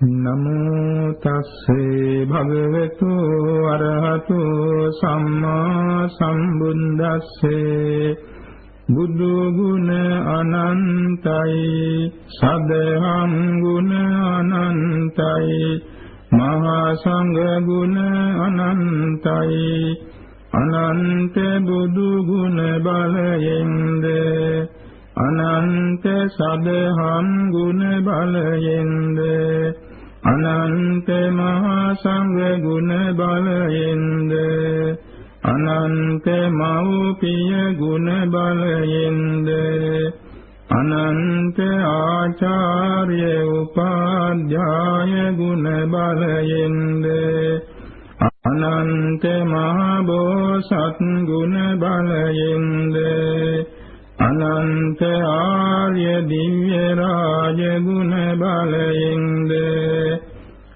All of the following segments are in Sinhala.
නමෝ තස්සේ භගවතු අරහතු සම්මා සම්බුද්දස්සේ බුදු ගුණ අනන්තයි සදහම් ගුණ අනන්තයි මහා සංඝ ගුණ අනන්තයි අනන්ත බුදු ගුණ බලයෙන්ද අනන්ත සදහම් ගුණ බලයෙන්ද අනන්ත මහා සංඝ ගුණ බලයෙන්ද අනන්ත මෞපිය ගුණ බලයෙන්ද අනන්ත ආචාර්ය උපාධ්‍යාය ගුණ බලයෙන්ද අනන්ත මහ බෝසත් ගුණ බලයෙන්ද අනන්ත ආර්ය දිව්‍ය රාජ ගුණ බලයෙන්ද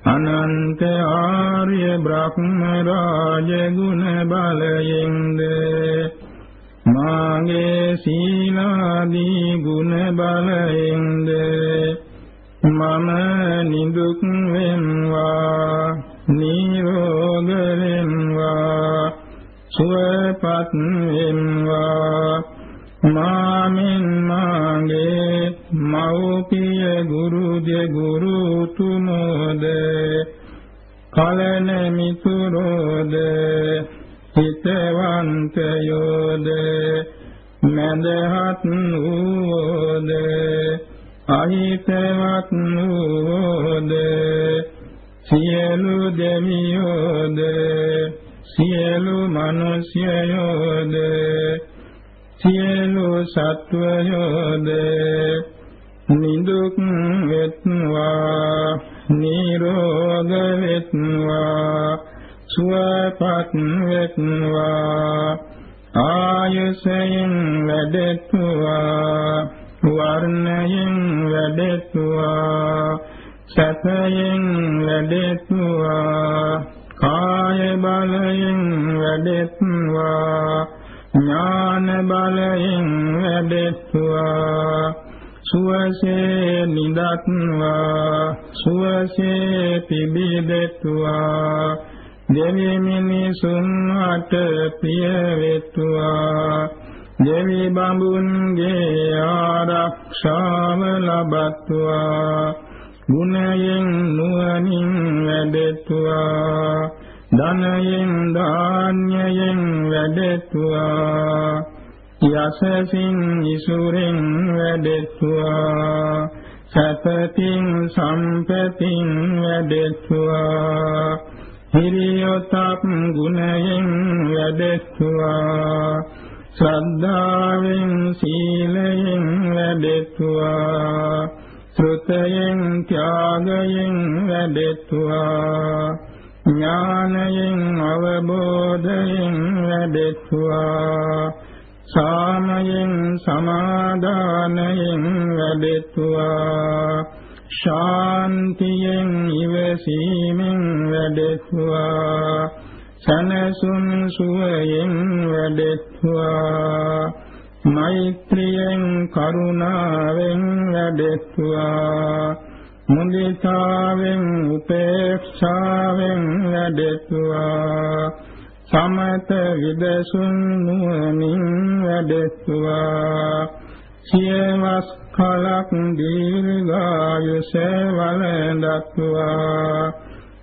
අනන්ත ආර්ය බ්‍රහ්ම රාජ ගුණ බලයෙන්ද මාගේ සීලාදී ගුණ බලයෙන්ද මම නිදුක් වෙන්වා නිරෝග වෙන්වා සුවපත් වෙන්වා. මාමින් මාගේ මෞපිය ගුරු දෙ ගුරු තුමෝද කලන මිතුරෝද හිතවන්තයෝද මැදහත් වූවෝද අහිතවත් වූවෝද සියලු දෙවියෝද සියලු මිනිස්යෝද සියලු සත්වයෝද නිදුක් වෙත්වා නිරෝග වෙත්වා සුවපත් වෙත්වා ආයසයෙන් වැඩෙත්වා වර්ණයෙන් වැඩෙත්වා සැපයෙන් වැඩෙත්වා කාය බලයෙන් වැඩෙත්වා ඥාන බලයෙන් වැඩෙත්වා සුවසේ නිදත්වා සුවසේ පිබිදෙත්වා දෙවි මිනිසුන් අට පිය වෙත්වා දෙවි බඹුන්ගේ ආරක්ෂාව ලබත්වා ගුණයෙන් නුවණින් වැඩෙත්වා ධනයෙන් ධාන්‍යයෙන් වැඩෙත්වා. යසසින් ඉසුරෙන් වැඩෙත්වා. සතතින් සම්පතින් වැඩෙත්වා. හිරියොතප් ගුණයෙන් වැඩෙත්වා. ශ්‍රද්ධාවෙන් සීලයෙන් වැඩෙත්වා. ශ්‍රුතයෙන් ත්‍යාගයෙන් වැඩෙත්වා. ඥානයෙන් අවබෝධයෙන් වැඩෙත්වා සාමයෙන් සමාදානයෙන් වැඩෙත්වා ශාන්තියෙන් ඉවසීමෙන් වැඩෙත්වා සනසුන් සුවයෙන් වැඩෙත්වා මෛත්‍රියෙන් කරුණාවෙන් වැඩෙත්වා මුදිතාවෙන් උපේක්ෂාවෙන් වැඩෙත්වා. සමත විදසුන් නුවණින් වැඩෙත්වා. සියවස් කලක් දීර්ඝායුෂ වළඳත්වා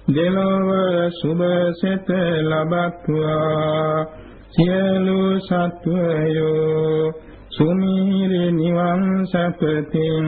දෙලොව සුභසිත ලබත්වා. සියලු සත්වයෝ සුමීරි නිවන් සපතින්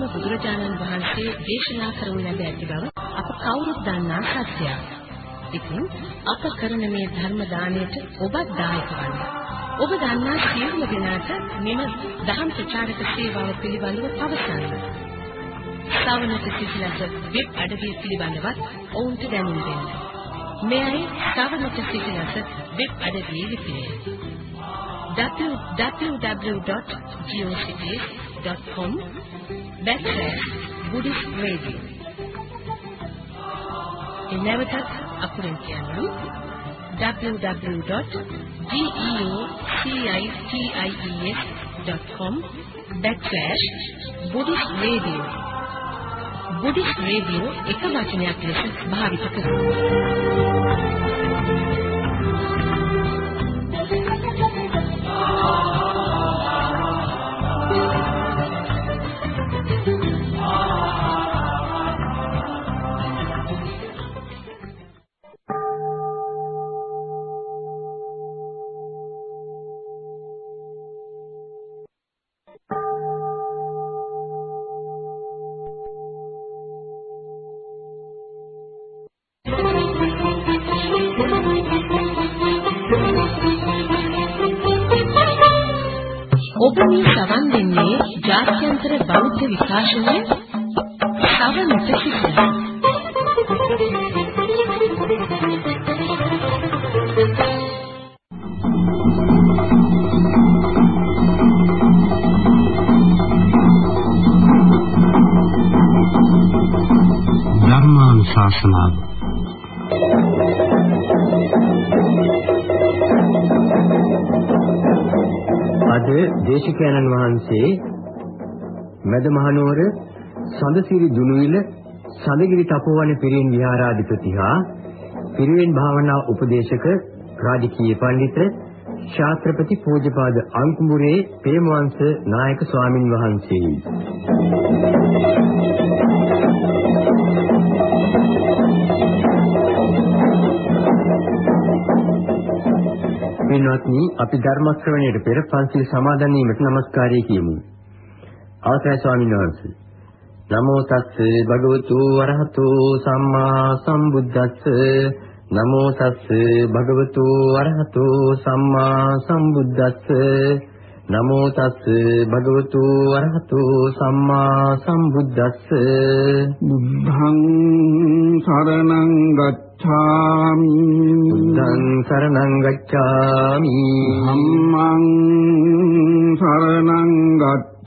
අප ගෞතම බුදුරජාණන් වහන්සේ දේශනා කරනු ලැබ ඇති බව අප කවුරුත් දන්නා සත්‍යයක්. ඉතින් අප කරන මේ ධර්ම දාණයට ඔබත් දායක වන්න. ඔබ දන්නා සියලුම දෙනාට මෙම දහම් ප්‍රචාරක සේවාව පිළිබඳව පවසන්න. ශ්‍රවණක සිසිලස වෙබ් අඩවිය පිළිබඳවත් ඔවුන්ට දැනුම් දෙන්න. මෙයයි ශ්‍රවණක සිසිලස වෙබ් අඩවියේ ලිපිනය. www.geocities.com backslash Buddhist Radio. එනවටත් අකුරෙන් කියන්නම් www.geocities.com backslash Buddhist Radio. Buddhist Radio එක වචනයක් ලෙස භාවිත කරනවා. මැදමහනුවර සඳසිරි දුනුවිල සඳගිරි තපෝවන පිරිවෙන් විහාරාධිපති හා පිරිවෙන් භාවනා උපදේශක රාජකීය පඬිත ශාස්ත්‍රපති පූජ්‍යපාද අංකුඹුරේ ප්‍රේමවංශ නායක ස්වාමින් වහන්සේ පින්වත්නි අපි ධර්ම ශ්‍රවණයට පෙර පන්සිල් සමාදන් වීමට নমස්කාරය කියමු. අවසරයි ස්වාමීන් වහන්සේ. නමෝ තස්ස භගවතු වරහතු සම්මා සම්බුද්දස්ස. නමෝ තස්ස භගවතු වරහතු සම්මා සම්බුද්දස්ස. නමෝ තස්ස භගවතු වරහතු සම්මා සම්බුද්දස්ස. බුද්ධං සරණං ගච්ඡාමි. බුද්ධං සරණං ගච්ඡාමි. ධම්මං සරණං ගච්ඡාමි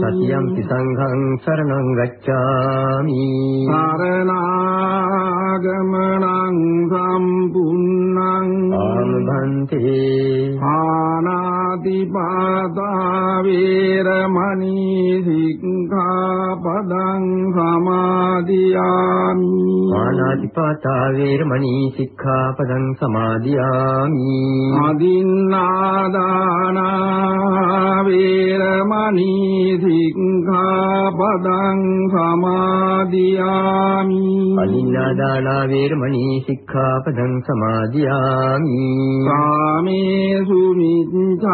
සතියම්පි සංඝං සරණං ගච්ඡාමි. සරණාගමනං සම්පුන්නං ආමභන්තේ ආනාතිපාතා වේරමණී සික්ඛාපදං සමාදියාමි. ආනාතිපාතා වේරමණී සික්ඛාපදං සමාදියාමි. අදින්නාදානා වේරමණී සික්ඛාපදං සමාදියාමි. අදින්නාදානා වේරමණී සික්ඛාපදං සමාදියාමි. කාමේසු මිච්ඡාචාරා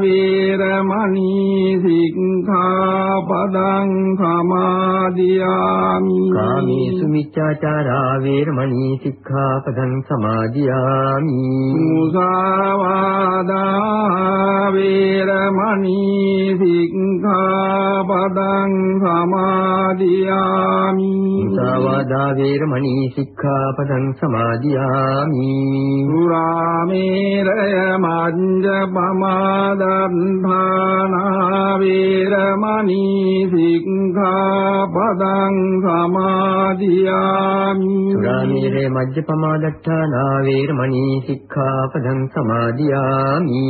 වේරමණී සික්ඛාපදං සමාදියාමි. කාමේසු මිච්ඡාචාරා වේරමණී සික්ඛාපදං සමාදියාමි. මුසාවාදා වේරමණී සික්ඛාපදං සමාදියාමි මුසාවාදා වේරමණී සික්ඛාපදං සමාදියාමි සුරාමේරය මඤ්ඤ පමාදන්ධානා වේරමණී සික්ඛාපදං සමාදියාමි සුරාමේරේ මජ්ජපමාදට්ඨානා වේරමණී සික්ඛාපදං සමාදියාමි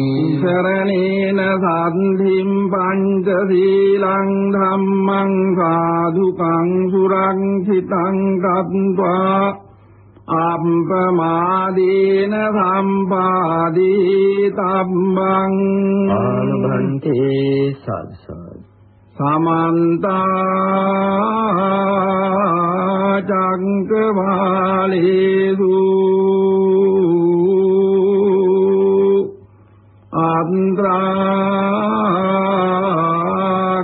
සරණේන සද්ධිම් පංච සීලං ධම්මං සාදුකං සුරංසිතං කତ୍වා අප්පමාදීන සම්පාදී තබ්බං ආනබන්තේ සල්සල් සමන්ත චක්කවාලේසු අන්ත්‍රා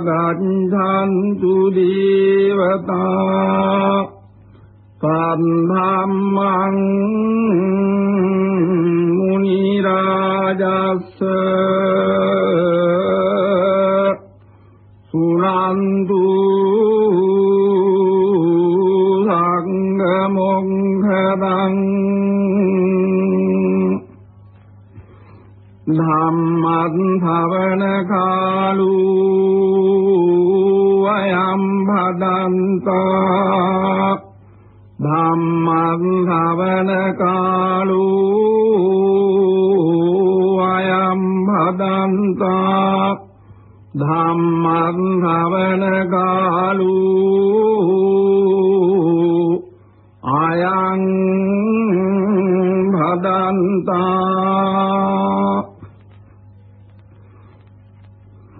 ගච්ඡන්තු දේවතා සම්ධම්මං මුනි රාජස්ස සුනන්තු සංගමොංඝදං ධම්මත් භවන කාලෝ අයම් භදන්තා ධම්මං භවන කාලෝ අයම් භදන්තා ධම්මං භවන කාලෝ අයං භදන්තා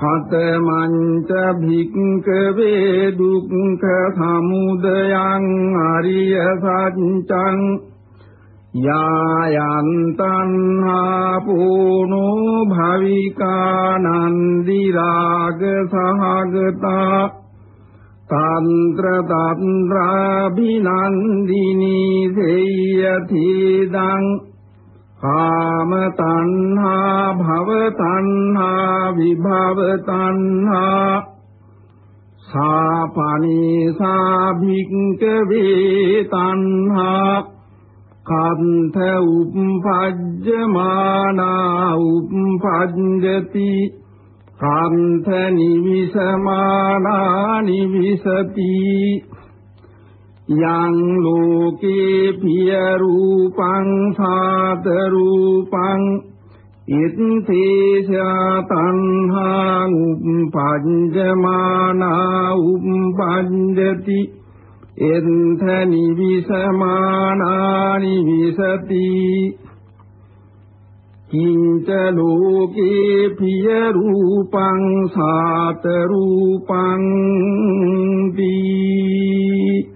කතමංච භික්ඛවේ දුක්ඛ සමුදයං අරිය සත්‍යං යායන්තං ආපෝනෝ භවිකානන්දි රාග සහගතා තන්ත්‍ර තන්ත්‍රාභිනන්දිනී සේයතිදං කාම තණ්හා භව තණ්හා විභව තණ්හා සාපනී සාභික්ක වේ තණ්හා කන්ත උප්පජ්ජමානා උප්පජ්ජති කන්ත නිවිසමානා නිවිසති. යං ලෝකේ පිය රූපං සාත රූපං ඉත්තේසා තණ්හා උප්පංජමානා උප්පංජති එන්ත නිවිසමානා නිවිසති කිංච ලෝකේ පිය රූපං සාත රූපං දී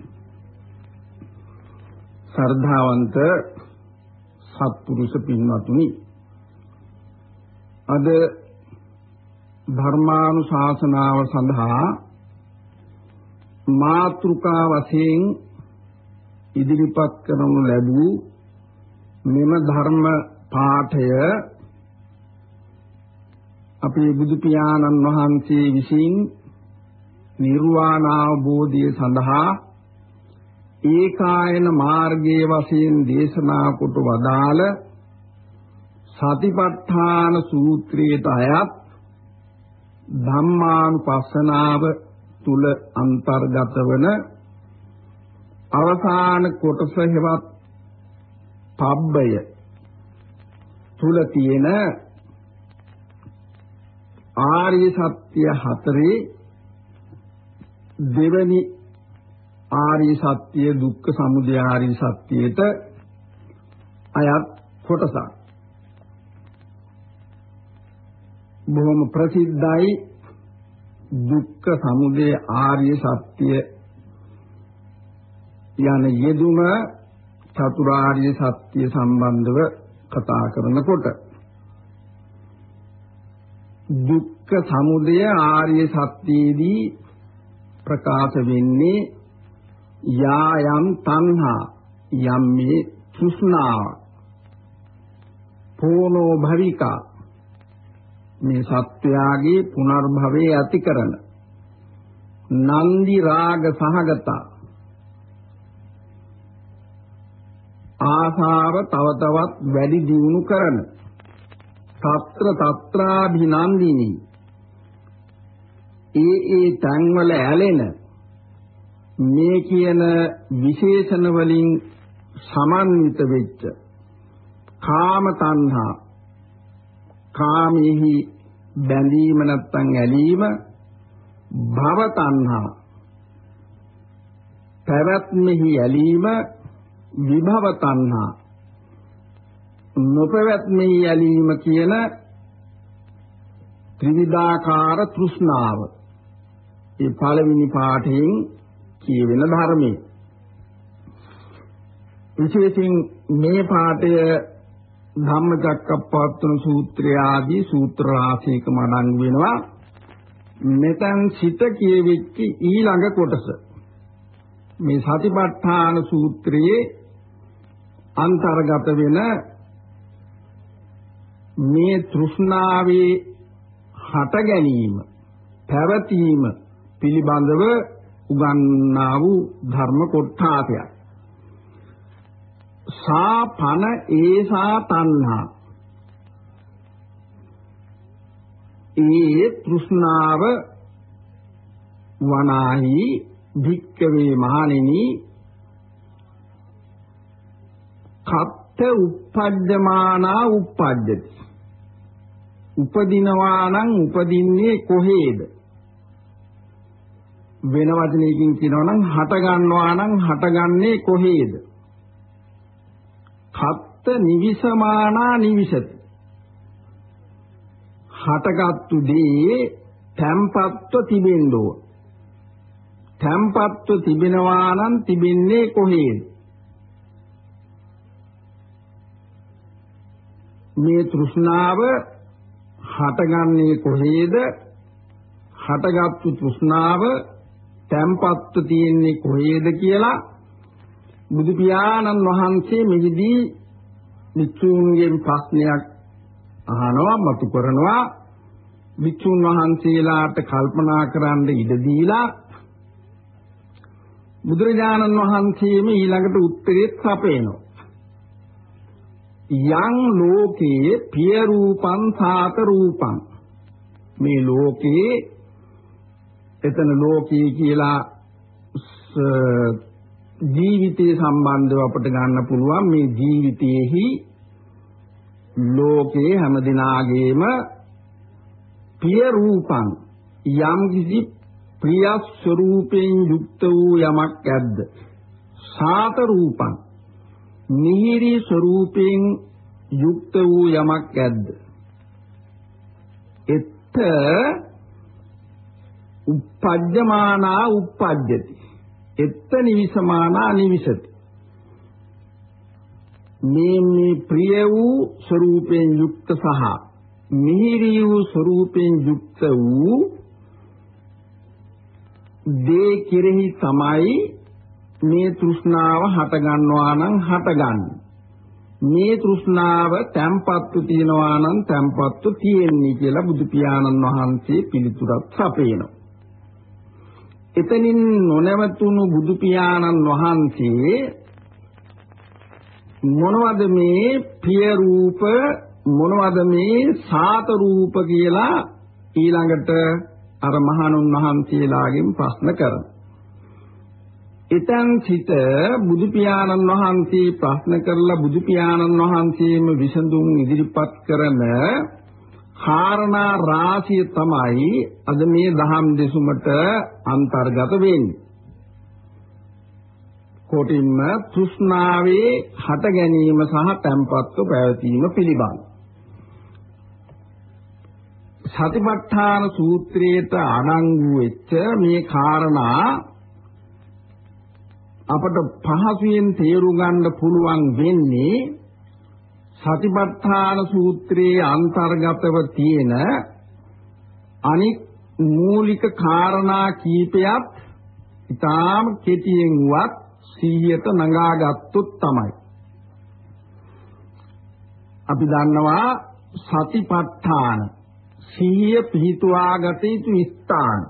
ශ්‍රද්ධාවන්ත සත්පුරුෂ පින්වත්නි අද ධර්මානුශාසනාව සඳහා මාතෘකා වශයෙන් ඉදිරිපත් කරනු ලැබූ මෙම ධර්ම පාඨය අපේ බුදු පියාණන් වහන්සේ විසින් නිර්වාණ අවබෝධය සඳහා ඒකායන මාර්ගයේ වශයෙන් දේශනා කොට වදාළ සතිපට්ඨාන සූත්‍රයට අයත් ධම්මානුපස්සනාව තුල අන්තර්ගත වන අවසාන කොටස හෙවත් පබ්බය තුල තියෙන ආර්ය සත්‍ය හතරේ දෙවනි ආර්ය සත්‍ය දුක්ඛ සමුදය ආර්ය සත්‍යයට අයත් කොටසක්. බොහොම ප්‍රසිද්ධයි දුක්ඛ සමුදය ආර්ය සත්‍ය යන යෙදුම චතුරාර්ය සත්‍ය සම්බන්ධව කතා කරනකොට දුක්ඛ සමුදය ආර්ය සත්‍යයේදී ප්‍රකාශ වෙන්නේ යායම් තණ්හා යම් මේ තෘෂ්ණාව පෝනෝ භවිකා. මේ සත්වයාගේ පුනර්භවයේ ඇති කරන. නන්දි රාග සහගත. ආසාව තව තවත් වැඩි දියුණු කරන. తත්‍ර తත්‍රාභිනන්දිනී. ඒ ඒ තන්වල ඇලෙන. මේ කියන විශේෂණ වලින් සමන්විත වෙච්ච කාම තණ්හා කාමෙහි බැඳීම නැත්තම් ඇලීම භව තණ්හා පැවැත්මෙහි ඇලීම විභව තණ්හා නොපැවැත්මෙහි ඇලීම කියන ත්‍රිවිධාකාර තෘෂ්ණාව. ඒ පළවෙනි පාඨයෙන් කියවෙන ධර්මයේ. විශේෂයෙන් මේ පාඨය ධම්මචක්කප්පවත්තන සූත්‍රය ආදී සූත්‍ර රාශියකම අඩංගු වෙනවා. මෙතෙන් සිත කියවෙච්ච ඊළඟ කොටස. මේ සතිපට්ඨාන සූත්‍රයේ අන්තර්ගත වෙන මේ තෘෂ්ණාවේ හට ගැනීම පැවතීම පිළිබඳව උගන්නා වූ ධර්ම කොටාපයක් සා පන ඒසා තණ්හා. ඒ තෘෂ්ණාව වනාහි භික්කවේ මහණෙනි කත්ත uppajjamana uppajjati උපදිනවා නම් උපදින්නේ කොහේද? වෙන වචනයකින් කියනවා නම් හට ගන්නවා නම් හටගන්නේ කොහේද? කත්ත නිවිසමානා නිවිසති. හටගත්තු දේ තැම්පත්ව තිබෙන්නෝ තැම්පත්ව තිබෙනවා නම් තිබෙන්නේ කොහේද? මේ තෘෂ්ණාව හටගන්නේ කොහේද? හටගත්තු තෘෂ්ණාව තැම්පත්ව තියෙන්නේ කොහේද කියලා බුදු පියාණන් වහන්සේ මෙහිදී වික්ෂූන්ගෙන් ප්‍රශ්නයක් අහනවා මතු කරනවා. වික්ෂූන් වහන්සේලාට කල්පනා කරන්න ඉඩ දීලා බුදුරජාණන් වහන්සේම ඊළඟට උත්තරේ සපයනවා. යං ලෝකේ පිය රූපං සාත රූපං. මේ ලෝකේ එතන ලෝකේ කියලා ජීවිතය සම්බන්ධව අපට ගන්න පුළුවන් මේ ජීවිතයේහි ලෝකේ හැම දිනාගේම පිය රූපං යම් කිසි ප්‍රිය ස්වરૂපයෙන් යුක්ත වූ යමක් ඇද්ද? සාත රූපං මිහිරි ස්වરૂපයෙන් යුක්ත වූ යමක් ඇද්ද? එත්ත uppajjamana uppajjati එත්ත නිවිසමානා නිවිසති. මේ මේ ප්‍රිය වූ ස්වરૂපයෙන් යුක්ත සහ මිහිරි වූ ස්වરૂපයෙන් යුක්ත වූ දේ කෙරෙහි තමයි මේ තෘෂ්ණාව හට ගන්නවා නම් හටගන්නේ. මේ තෘෂ්ණාව තැම්පත්තු තියනවා නම් තැම්පත්තු තියෙන්නේ කියලා බුදු පියාණන් වහන්සේ පිළිතුරක් සපයනවා. එතනින් නොනවතුණු බුදු පියාණන් වහන්සේ මොනවද මේ ප්‍රිය රූප මොනවද මේ සාත රූප කියලා ඊළඟට අර මහණුන් වහන්සේලාගෙන් ප්‍රශ්න කරනවා. එතෙන් සිට බුදු පියාණන් වහන්සේ ප්‍රශ්න කරලා බුදු පියාණන් වහන්සේම විසඳුම් ඉදිරිපත් කරන කාරණා රාශිය තමයි අද මේ දහම් දෙසුමට අන්තර්ගත වෙන්නේ. කොටින්ම තෘෂ්ණාවේ හට ගැනීම සහ තැම්පත්ව පැවතීම පිළිබඳ. සතිපට්ඨාන සූත්‍රයේට අඩංගු වෙච්ච මේ කාරණා අපට පහසුවෙන් තේරුම් ගන්න පුළුවන් වෙන්නේ සතිපට්ඨාන සූත්‍රයේ අන්තර්ගතව තියෙන අනික් මූලික කාරණා කීපයක් ඊටාම කෙටියෙන් වත් සිහියට නගාගත්තොත් තමයි. අපි දන්නවා සතිපට්ඨාන. සිහිය පිහිටුවාගත යුතු ස්ථාන.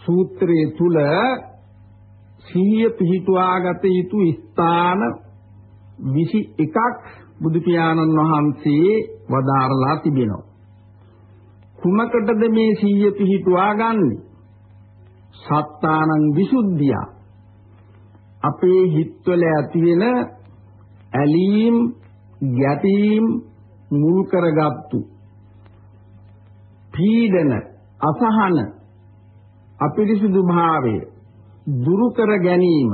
සූත්‍රයේ තුල සිහිය පිහිටුවාගත යුතු ස්ථාන 21ක් බුදු පියාණන් වහන්සේ වදාරලා තිබෙනවා. කුමකටද මේ සිහිය පිහිටුවා ගන්නෙ? සත්තානං විසුද්ධිය. අපේ හිත්වල ඇති වෙන ඇලීම්, ගැටීම් මුල් කරගත්තු පීඩන, අසහන, අපිරිසුදු භාවය දුරු කර ගැනීම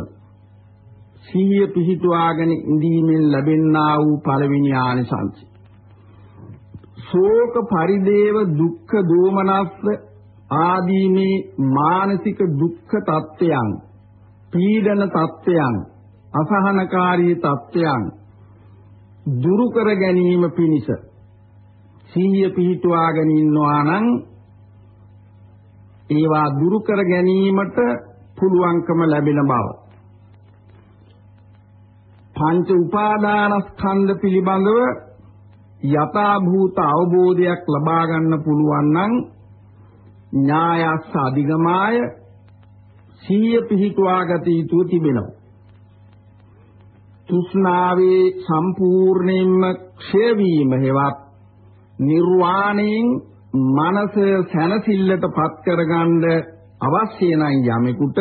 සිහිය පිහිටුවාගෙන ඉඳීමෙන් ලැබෙන්නා වූ පළවෙනි ආනිසංසය. ශෝක පරිදේව දුක්ඛ දෝමනස්ස ආදී මේ මානසික දුක්ඛ තත්ත්වයන් පීඩන තත්ත්වයන් අසහනකාරී තත්ත්වයන් දුරු කර ගැනීම පිණිස සිහිය පිහිටුවාගෙන ඉන්නවා නම් ඒවා දුරු කර ගැනීමට පුළුවන්කම ලැබෙන බව පංච උපාදානස්කන්ධ පිළිබඳව යථා භූත අවබෝධයක් ලබා ගන්න පුළුවන් නම් ඥායස්ස අධිගමාය සීය පිහිටුවාගත යුතු තිබෙනවා. තෘෂ්ණාවේ සම්පූර්ණයෙන්ම ක්ෂය වීම හේවත් නිර්වාණයෙන් මනස සැනසෙල්ලට පත් කරගන්න අවශ්‍ය නම් යමෙකුට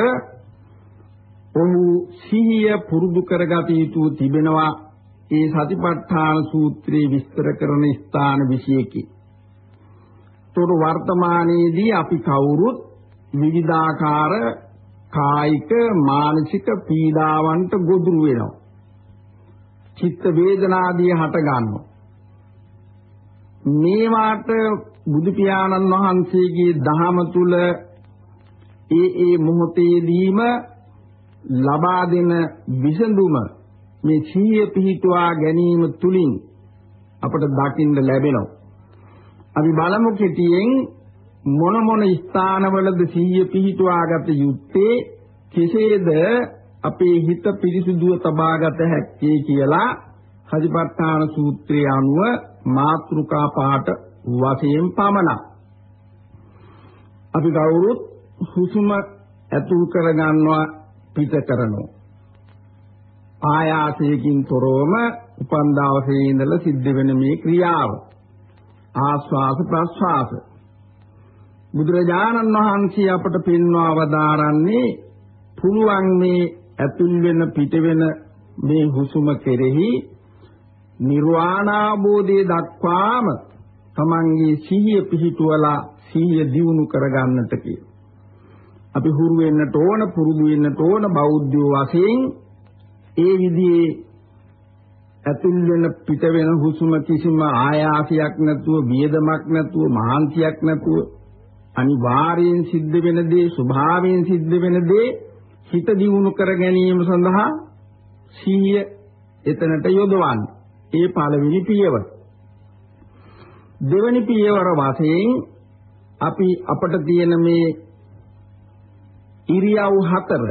ඔහු සිහිය පුරුදු කරගත යුතු තිබෙනවා ඒ සතිපට්ඨාන සූත්‍රයේ විස්තර කරන ස්ථාන 21කි. තොර වර්තමානයේදී අපි කවුරුත් විවිධාකාර කායික මානසික පීඩාවන්ට ගොදුරු වෙනවා. චිත්ත වේදනාදී හට ගන්නවා. මේවාට බුදු පියාණන් වහන්සේගේ දහම තුල ඒ ඒ මොහොතේදීම ලබා දෙන විසඳුම මේ සීය පිහිටුවා ගැනීම තුලින් අපට දකින්න ලැබෙනවා. අපි බලමු කෙටියෙන් මොන මොන ස්ථානවලද සීය පිහිටුවාගත යුත්තේ කෙසේද අපේ හිත පිරිසුදුව තබාගත හැක්කේ කියලා හදිපත්තාන සූත්‍රයේ අනුව මාත්‍රිකා පාඨ වශයෙන් පමණක් අපි කවුරුත් හුසුම ඇතුල් කරගන්නවා පිට කරනවා. ආයාසයකින් තොරවම උපන් දවසේ ඉඳලා සිද්ධ වෙන මේ ක්‍රියාව. ආස්වාස ප්‍රස්වාස. බුදුරජාණන් වහන්සේ අපට පෙන්වා වදාරන්නේ පුළුවන් මේ ඇතුල් වෙන පිට වෙන මේ හුසුම කෙරෙහි නිර්වාණාබෝධය දක්වාම තමන්ගේ සිහිය පිහිටුවලා සිහිය දියුණු කරගන්නට කියලා. අපි හුරු වෙන්නට ඕන පුරුදු වෙන්නට ඕන බෞද්ධයෝ වශයෙන් ඒ විදිහේ ඇතුල් වෙන පිට වෙන හුස්ම කිසිම ආයාසයක් නැතුව වියදමක් නැතුව මහන්සියක් නැතුව අනිවාර්යෙන් සිද්ධ වෙන දේ ස්වභාවයෙන් සිද්ධ වෙන දේ හිත දියුණු කර ගැනීම සඳහා සීය එතනට යොදවන්න. ඒ පළවෙනි පියවර. දෙවැනි පියවර වශයෙන් අපි අපට තියෙන මේ ඉරියව් හතර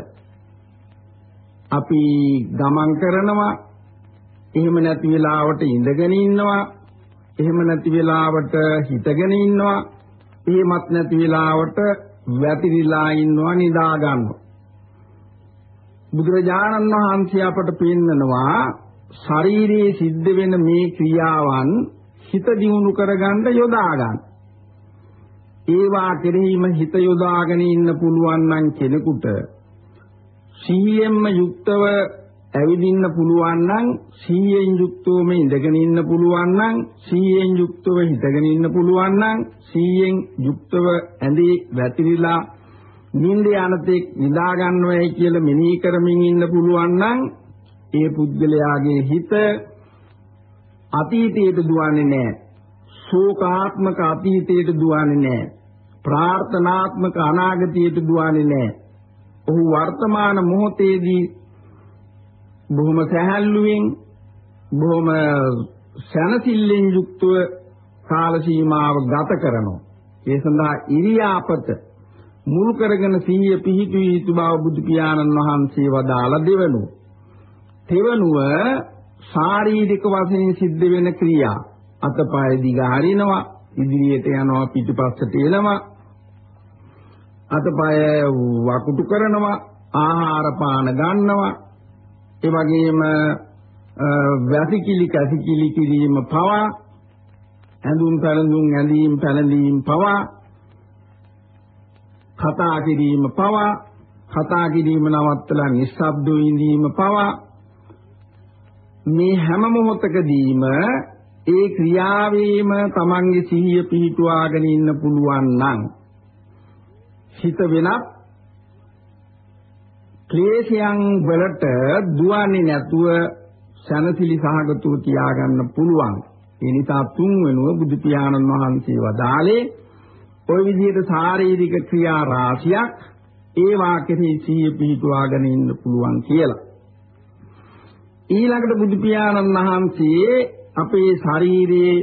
අපි ගමන් කරනවා. එහෙම නැති වෙලාවට ඉඳගෙන ඉන්නවා. එහෙම නැති වෙලාවට හිටගෙන ඉන්නවා. එහෙමත් නැති වෙලාවට වැතිරිලා ඉන්නවා නිදා ගන්නවා. බුදුරජාණන් වහන්සේ අපට පෙන්නනවා ශරීරයේ සිද්ධ වෙන මේ ක්‍රියාවන් හිත දියුණු කරගන්න යොදා ගන්න. ඒවා කෙරෙහිම හිත යොදාගෙන ඉන්න පුළුවන් නම් කෙනෙකුට සීයෙන්ම යුක්තව ඇවිදින්න පුළුවන් නම් සීයෙන් යුක්තවම ඉඳගෙන ඉන්න පුළුවන් නම් සීයෙන් යුක්තව හිටගෙන ඉන්න පුළුවන් නම් සීයෙන් යුක්තව ඇඳේ වැතිරිලා නිින්ද යනතෙක් නිදා ගන්නවයි කියලා මෙනෙහි කරමින් ඉන්න පුළුවන් නම් ඒ පුද්ගලයාගේ හිත අතීතයට දුවන්නේ නැහැ. ශෝකාත්මක අතීතයට දුවන්නේ නැහැ. ප්‍රාර්ථනාත්මක අනාගතයට දුවන්නේ නැහැ. ඔහු වර්තමාන මොහොතේදී බොහොම සැහැල්ලුවෙන් බොහොම සැනසෙල්ලෙන් යුක්තව කාල සීමාව ගත කරනවා. ඒ සඳහා ඉරියාපත මුල් කරගෙන සිහිය පිහිටුවී යුතු බව බුදු පියාණන් වහන්සේ වදාලා දෙවනු. තෙවනුව ශාරීරික වශයෙන් සිද්ධ වෙන ක්‍රියා අතපය දිගහරිනවා ඉදිරියට යනවා පිටුපස්සට එනවා. අතපය වකුටු කරනවා ආහාර පාන ගන්නවා. ඒ වගේම වැසිකිලි කැසිකිලි කිරීම පවා. ඇඳුම් පැළඳුම් ඇඳීම් පැළඳීම් පවා. කතා කිරීම පවා. කතා කිරීම නවත්තලා නිස්සබ්දව ඉඳීම පවා. මේ හැම මොහොතකදීම ඒ ක්‍රියාවේම Tamange සිහිය පිහිටුවාගෙන ඉන්න පුළුවන් නම් හිත වෙනත් ක්ලේශයන් වලට දුවන්නේ නැතුව සනසිලි සහගතව තියාගන්න පුළුවන්. ඒ නිසා තුන්වෙනුව බුදු පියාණන් වහන්සේ වදාළේ ওই විදිහට ශාරීරික ක්‍රියා රාශියක් ඒ වාක්‍යෙහි සිහිය පිහිටුවාගෙන ඉන්න පුළුවන් කියලා. ඊළඟට බුදු පියාණන් වහන්සේ අපේ ශරීරයේ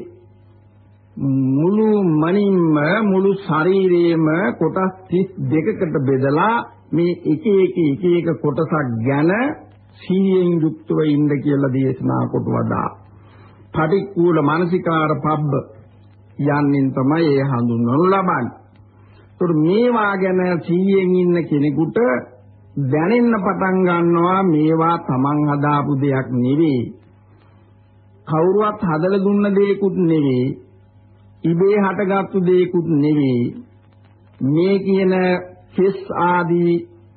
මුළු මනින්ම මුළු ශරීරයේම කොටස් 32කට බෙදලා මේ එක එක එක එක කොටසක් ගැන සීයෙන් යුක්තව ඉන්න කියලා දේශනා කොට වදා. පටික්කුල මානසිකාර පබ්බ යන්නින් තමයි ඒ හඳුන්වනු ලබන්නේ. ඒතර මේවා ගැන සීයෙන් ඉන්න කෙනෙකුට දැනෙන්න පටන් ගන්නවා මේවා Taman හදාපු දෙයක් නෙවෙයි. කවුරුවත් හදලා දුන්න දෙයක්ුත් නෙවෙයි. ඉබේ හටගත්තු දෙයක්ුත් නෙවෙයි. මේ කියන කෙස් ආදී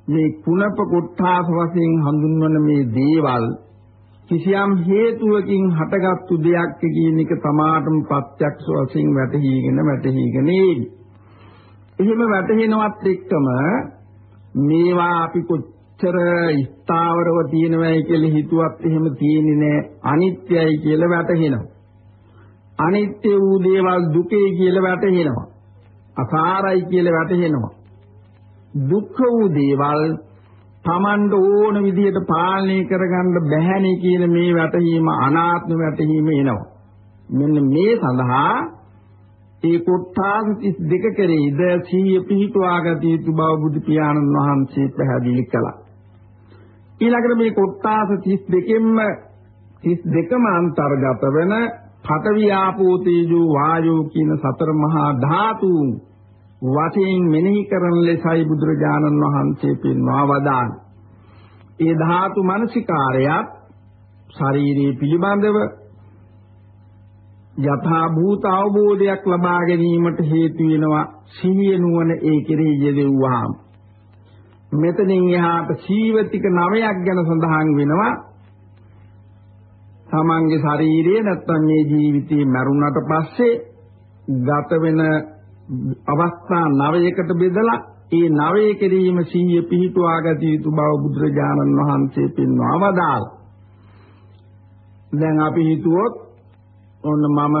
මේ කුණප කොට්ටාස වශයෙන් හඳුන්වන මේ දේවල් කිසියම් හේතුවකින් හටගත්තු දෙයක් කියන එක තමාටම ප්‍රත්‍යක්ෂ වශයෙන් වැටහිගෙන වැටහිගෙන ඒවි. එහෙම වැටහෙනවත් එක්කම මේවා අපි කොච්චර ස්ථාවරව තියෙනවයි කියලා හිතුවත් එහෙම තියෙන්නේ නැහැ අනිත්‍යයි කියලා වැටහෙනවා. අනිත්‍ය වූ දේවල් දුකේ කියලා වැටහෙනවා. අසාරයි කියලා වැටහෙනවා. දුක්ඛ වූ දේවල් Tamand ඕන විදිහට පාලනය කරගන්න බැහැනේ කියන මේ වැටහීම අනාත්ම වැටහීම එනවා. මෙන්න මේ සඳහා ඒ කොට්ටාස 32 කෙරෙහිද සීය පිහිටුවාගත යුතු බව බුදු පියාණන් වහන්සේ පැහැදිලි කළා. ඊළඟට මේ කොට්ටාස 32කින්ම 32ම අන්තර්ගත වෙන පඨවි ආපෝ තේජෝ වායෝ කියන සතර මහා ධාතුන් වශයෙන් මෙනෙහි කරන ලෙසයි බුදුරජාණන් වහන්සේ පෙන්වා වදාන. ඒ ධාතු මනසිකාරයත් ශාරීරික පිළිබඳව යථා භූත අවබෝධයක් ලබා ගැනීමට හේතු වෙනවා සිහිය නුවණ ඒ කෙරෙහි යෙදුවාම. මෙතනින් එහාට සීවතික නවයක් ගැන සඳහන් වෙනවා. තමන්ගේ ශරීරය නැත්තම් මේ ජීවිතේ මරුණට පස්සේ ගත වෙන අවස්ථා නවයකට බෙදලා ඒ නවය කිරීම සිහිය පිහිටුවා ගත යුතු බව බුදුරජාණන් වහන්සේ පෙන්වා වදාළ. දැන් අපි හිතුවොත් ඔන්න මම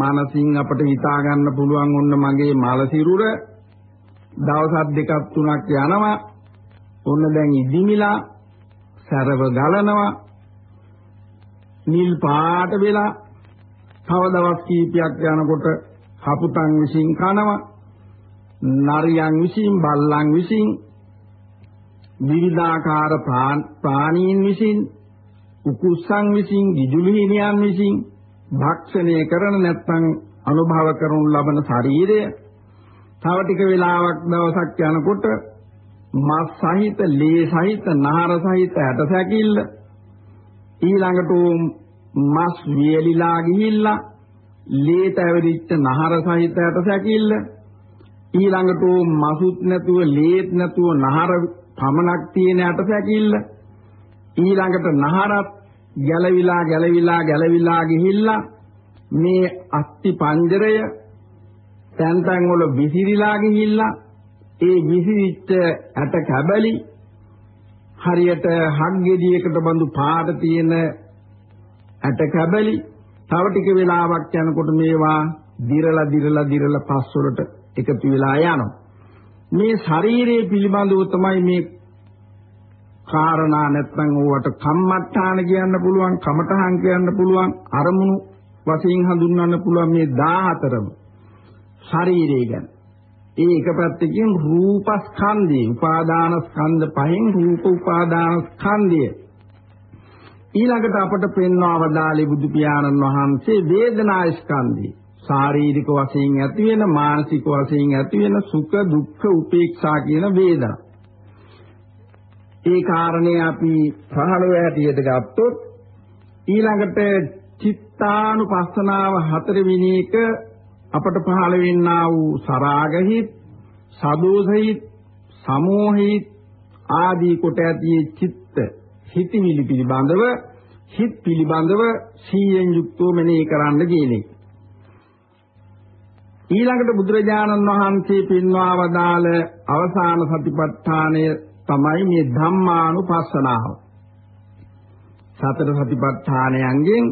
මනසින් අපට හිතා ගන්න පුළුවන් ඔන්න මගේ මල සිරුර දවස් දෙකක් තුනක් යනවා ඔන්න දැන් ඉදිමිලා සරව ගලනවා නිල් පාට වෙලා තව දවස් කීපයක් යනකොට කපුටන් විසින් කනවා නරියන් විසින් බල්ලන් විසින් විවිධාකාර ප්‍රාණීන් විසින් උකුස්සන් විසින් ගිජුලිහිනියන් විසින් භක්ෂණය කරන නැත්නම් අනුභව කරනු ලබන ශරීරය. තව ටික වෙලාවක් දවසක් යනකොට මස් සහිත ලේ සහිත නහර සහිත ඇට සැකිල්ල. ඊළඟට මස් වියලිලා ගිහිල්ලා ලේත ඇවිදිච්ච නහර සහිත ඇට සැකිල්ල. ඊළඟට මසුත් නැතුව ලේත් නැතුව නහර පමණක් තියෙන ඇට සැකිල්ල. ඊළඟට නහරත් ගැලවිලා ගැලවිලා ගැලවිලා ගිහිල්ලා මේ අස්ති පංජරය තැන් තැන් වල විසිරිලා ගිහිල්ලා ඒ විසිරිච්ච ඇට කැබලි හරියට හක් ගෙඩියකට බඳු පාට තියෙන ඇට කැබලි තව ටික වෙලාවක් යනකොට මේවා දිරලා දිරලා දිරලා පස් වලට එකතු වෙලා යනවා. මේ ශරීරයේ පිළිබඳව තමයි මේ කාරණා නැත්නම් ඕවට කම්මට්ටාන කියන්න පුළුවන් කමඨහන් කියන්න පුළුවන් අරමුණු වශයෙන් හඳුන්වන්න පුළුවන් මේ 14ම ශරීරය ගැන. ඒ එක පැත්තකින් රූපස්කන්ධය උපාදාන ස්කන්ධ පහෙන් රූප උපාදාන ස්කන්ධය ඊළඟට අපට පෙන්වා වදාළේ බුදු පියාණන් වහන්සේ වේදනා ස්කන්ධය ශාරීරික වශයෙන් ඇති වෙන මානසික වශයෙන් ඇති වෙන සුඛ දුක්ඛ උපේක්ෂා කියන වේදනා. ඒ කාරණේ අපි පහළව හැටියට ගත්තොත් ඊළඟට චිත්තානුපස්සනාව හතරවෙනි එක අපට පහළ වෙන්නා වූ සරාගහිත, සදෝසහිත, සමෝහිත ආදී කොට ඇති චිත්ත හිතවිලි පිළිබඳව හිත පිළිබඳව සීයෙන් යුක්තව මෙනෙහි කරන්න කියන එක. ඊළඟට බුදුරජාණන් වහන්සේ පින්වා වදාළ අවසාන සතිපට්ඨානය තමයි මේ ධම්මානුපස්සනාව. සතර සතිපට්ඨානයන්ගෙන්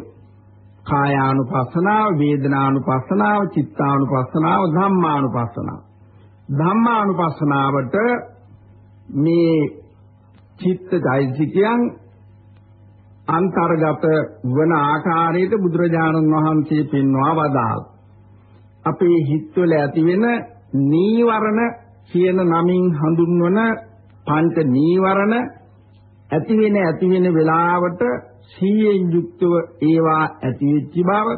කායානුපස්සනාව, වේදනානුපස්සනාව, චිත්තානුපස්සනාව, ධම්මානුපස්සනාව. ධම්මානුපස්සනාවට මේ චිත්තයිසිකයන් අන්තර්ගත වන ආකාරයට බුදුරජාණන් වහන්සේ පෙන්වා වදාළ. අපේ හිතවල ඇතිවෙන නීවරණ කියන නමින් හඳුන්වන පංච නීවරණ ඇති වෙන ඇති වෙන වෙලාවට සීයෙන් යුක්තව ඒවා ඇති වෙච්ච බව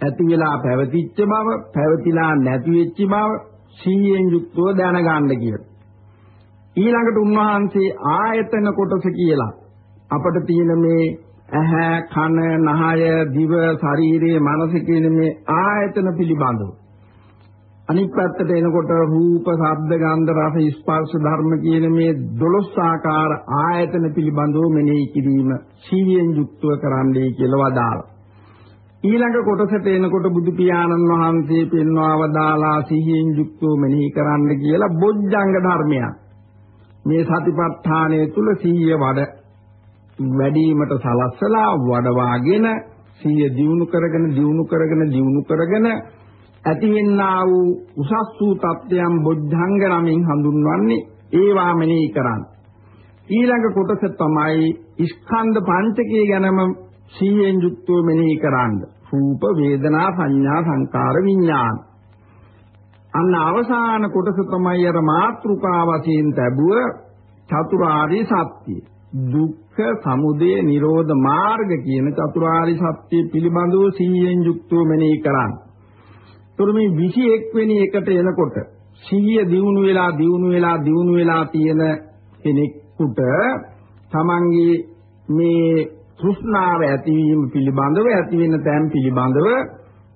ඇති වෙලා පැවතිච්ච බව පැවතිලා නැති වෙච්ච බව සීයෙන් යුක්තව දැනගන්න කියලා. ඊළඟට උන්වහන්සේ ආයතන කොටස කියලා අපට තියෙන මේ ඇහැ කන නහය දිව ශරීරයේ මනස කියන මේ ආයතන පිළිබඳව අනිත් පැත්තට එනකොට රූප, ශබ්ද, ගන්ධ, රස, ස්පර්ශ ධර්ම කියන මේ 12 ආකාර ආයතන පිළිබඳව මෙනෙහි කිරීම සීයෙන් යුක්තව කරන්නයි කියලා වදාළා. ඊළඟ කොටසට එනකොට බුදු පියාණන් වහන්සේ පෙන්වා වදාලා සිහියෙන් යුක්තව මෙනෙහි කරන්න කියලා බොජ්ජංග ධර්මයක්. මේ සතිපට්ඨානය තුල සිහිය වඩ වැඩිවීමට සලස්සලා වඩවාගෙන සිහිය දියුණු කරගෙන දියුණු කරගෙන දියුණු කරගෙන ඇතිවෙන්නා වූ උසස් වූ තත්ත්වයන් බොද්ධංග නමින් හඳුන්වන්නේ ඒවා මෙනෙහි කරන්න. ඊළඟ කොටස තමයි ස්කන්ධ පංචකය ගැනම සීයෙන් යුක්තව මෙනෙහි කරන්න. රූප, වේදනා, සංඥා, සංකාර, විඥාන. අන්න අවසාන කොටස තමයි අර මාත්‍රිකා වශයෙන් ලැබුව චතුරාර්ය සත්‍ය. දුක්ඛ, සමුදය, නිරෝධ මාර්ග කියන චතුරාර්ය සත්‍ය පිළිබඳව සීයෙන් යුක්තව මෙනෙහි කරන්න. ඒතර මේ 21 වෙනි එකට එනකොට සිහිය දියුණු වෙලා දියුණු වෙලා දියුණු වෙලා තියෙන කෙනෙකුට තමන්ගේ මේ තෘෂ්ණාව ඇතිවීම පිළිබඳව ඇති වෙන තැන් පිළිබඳව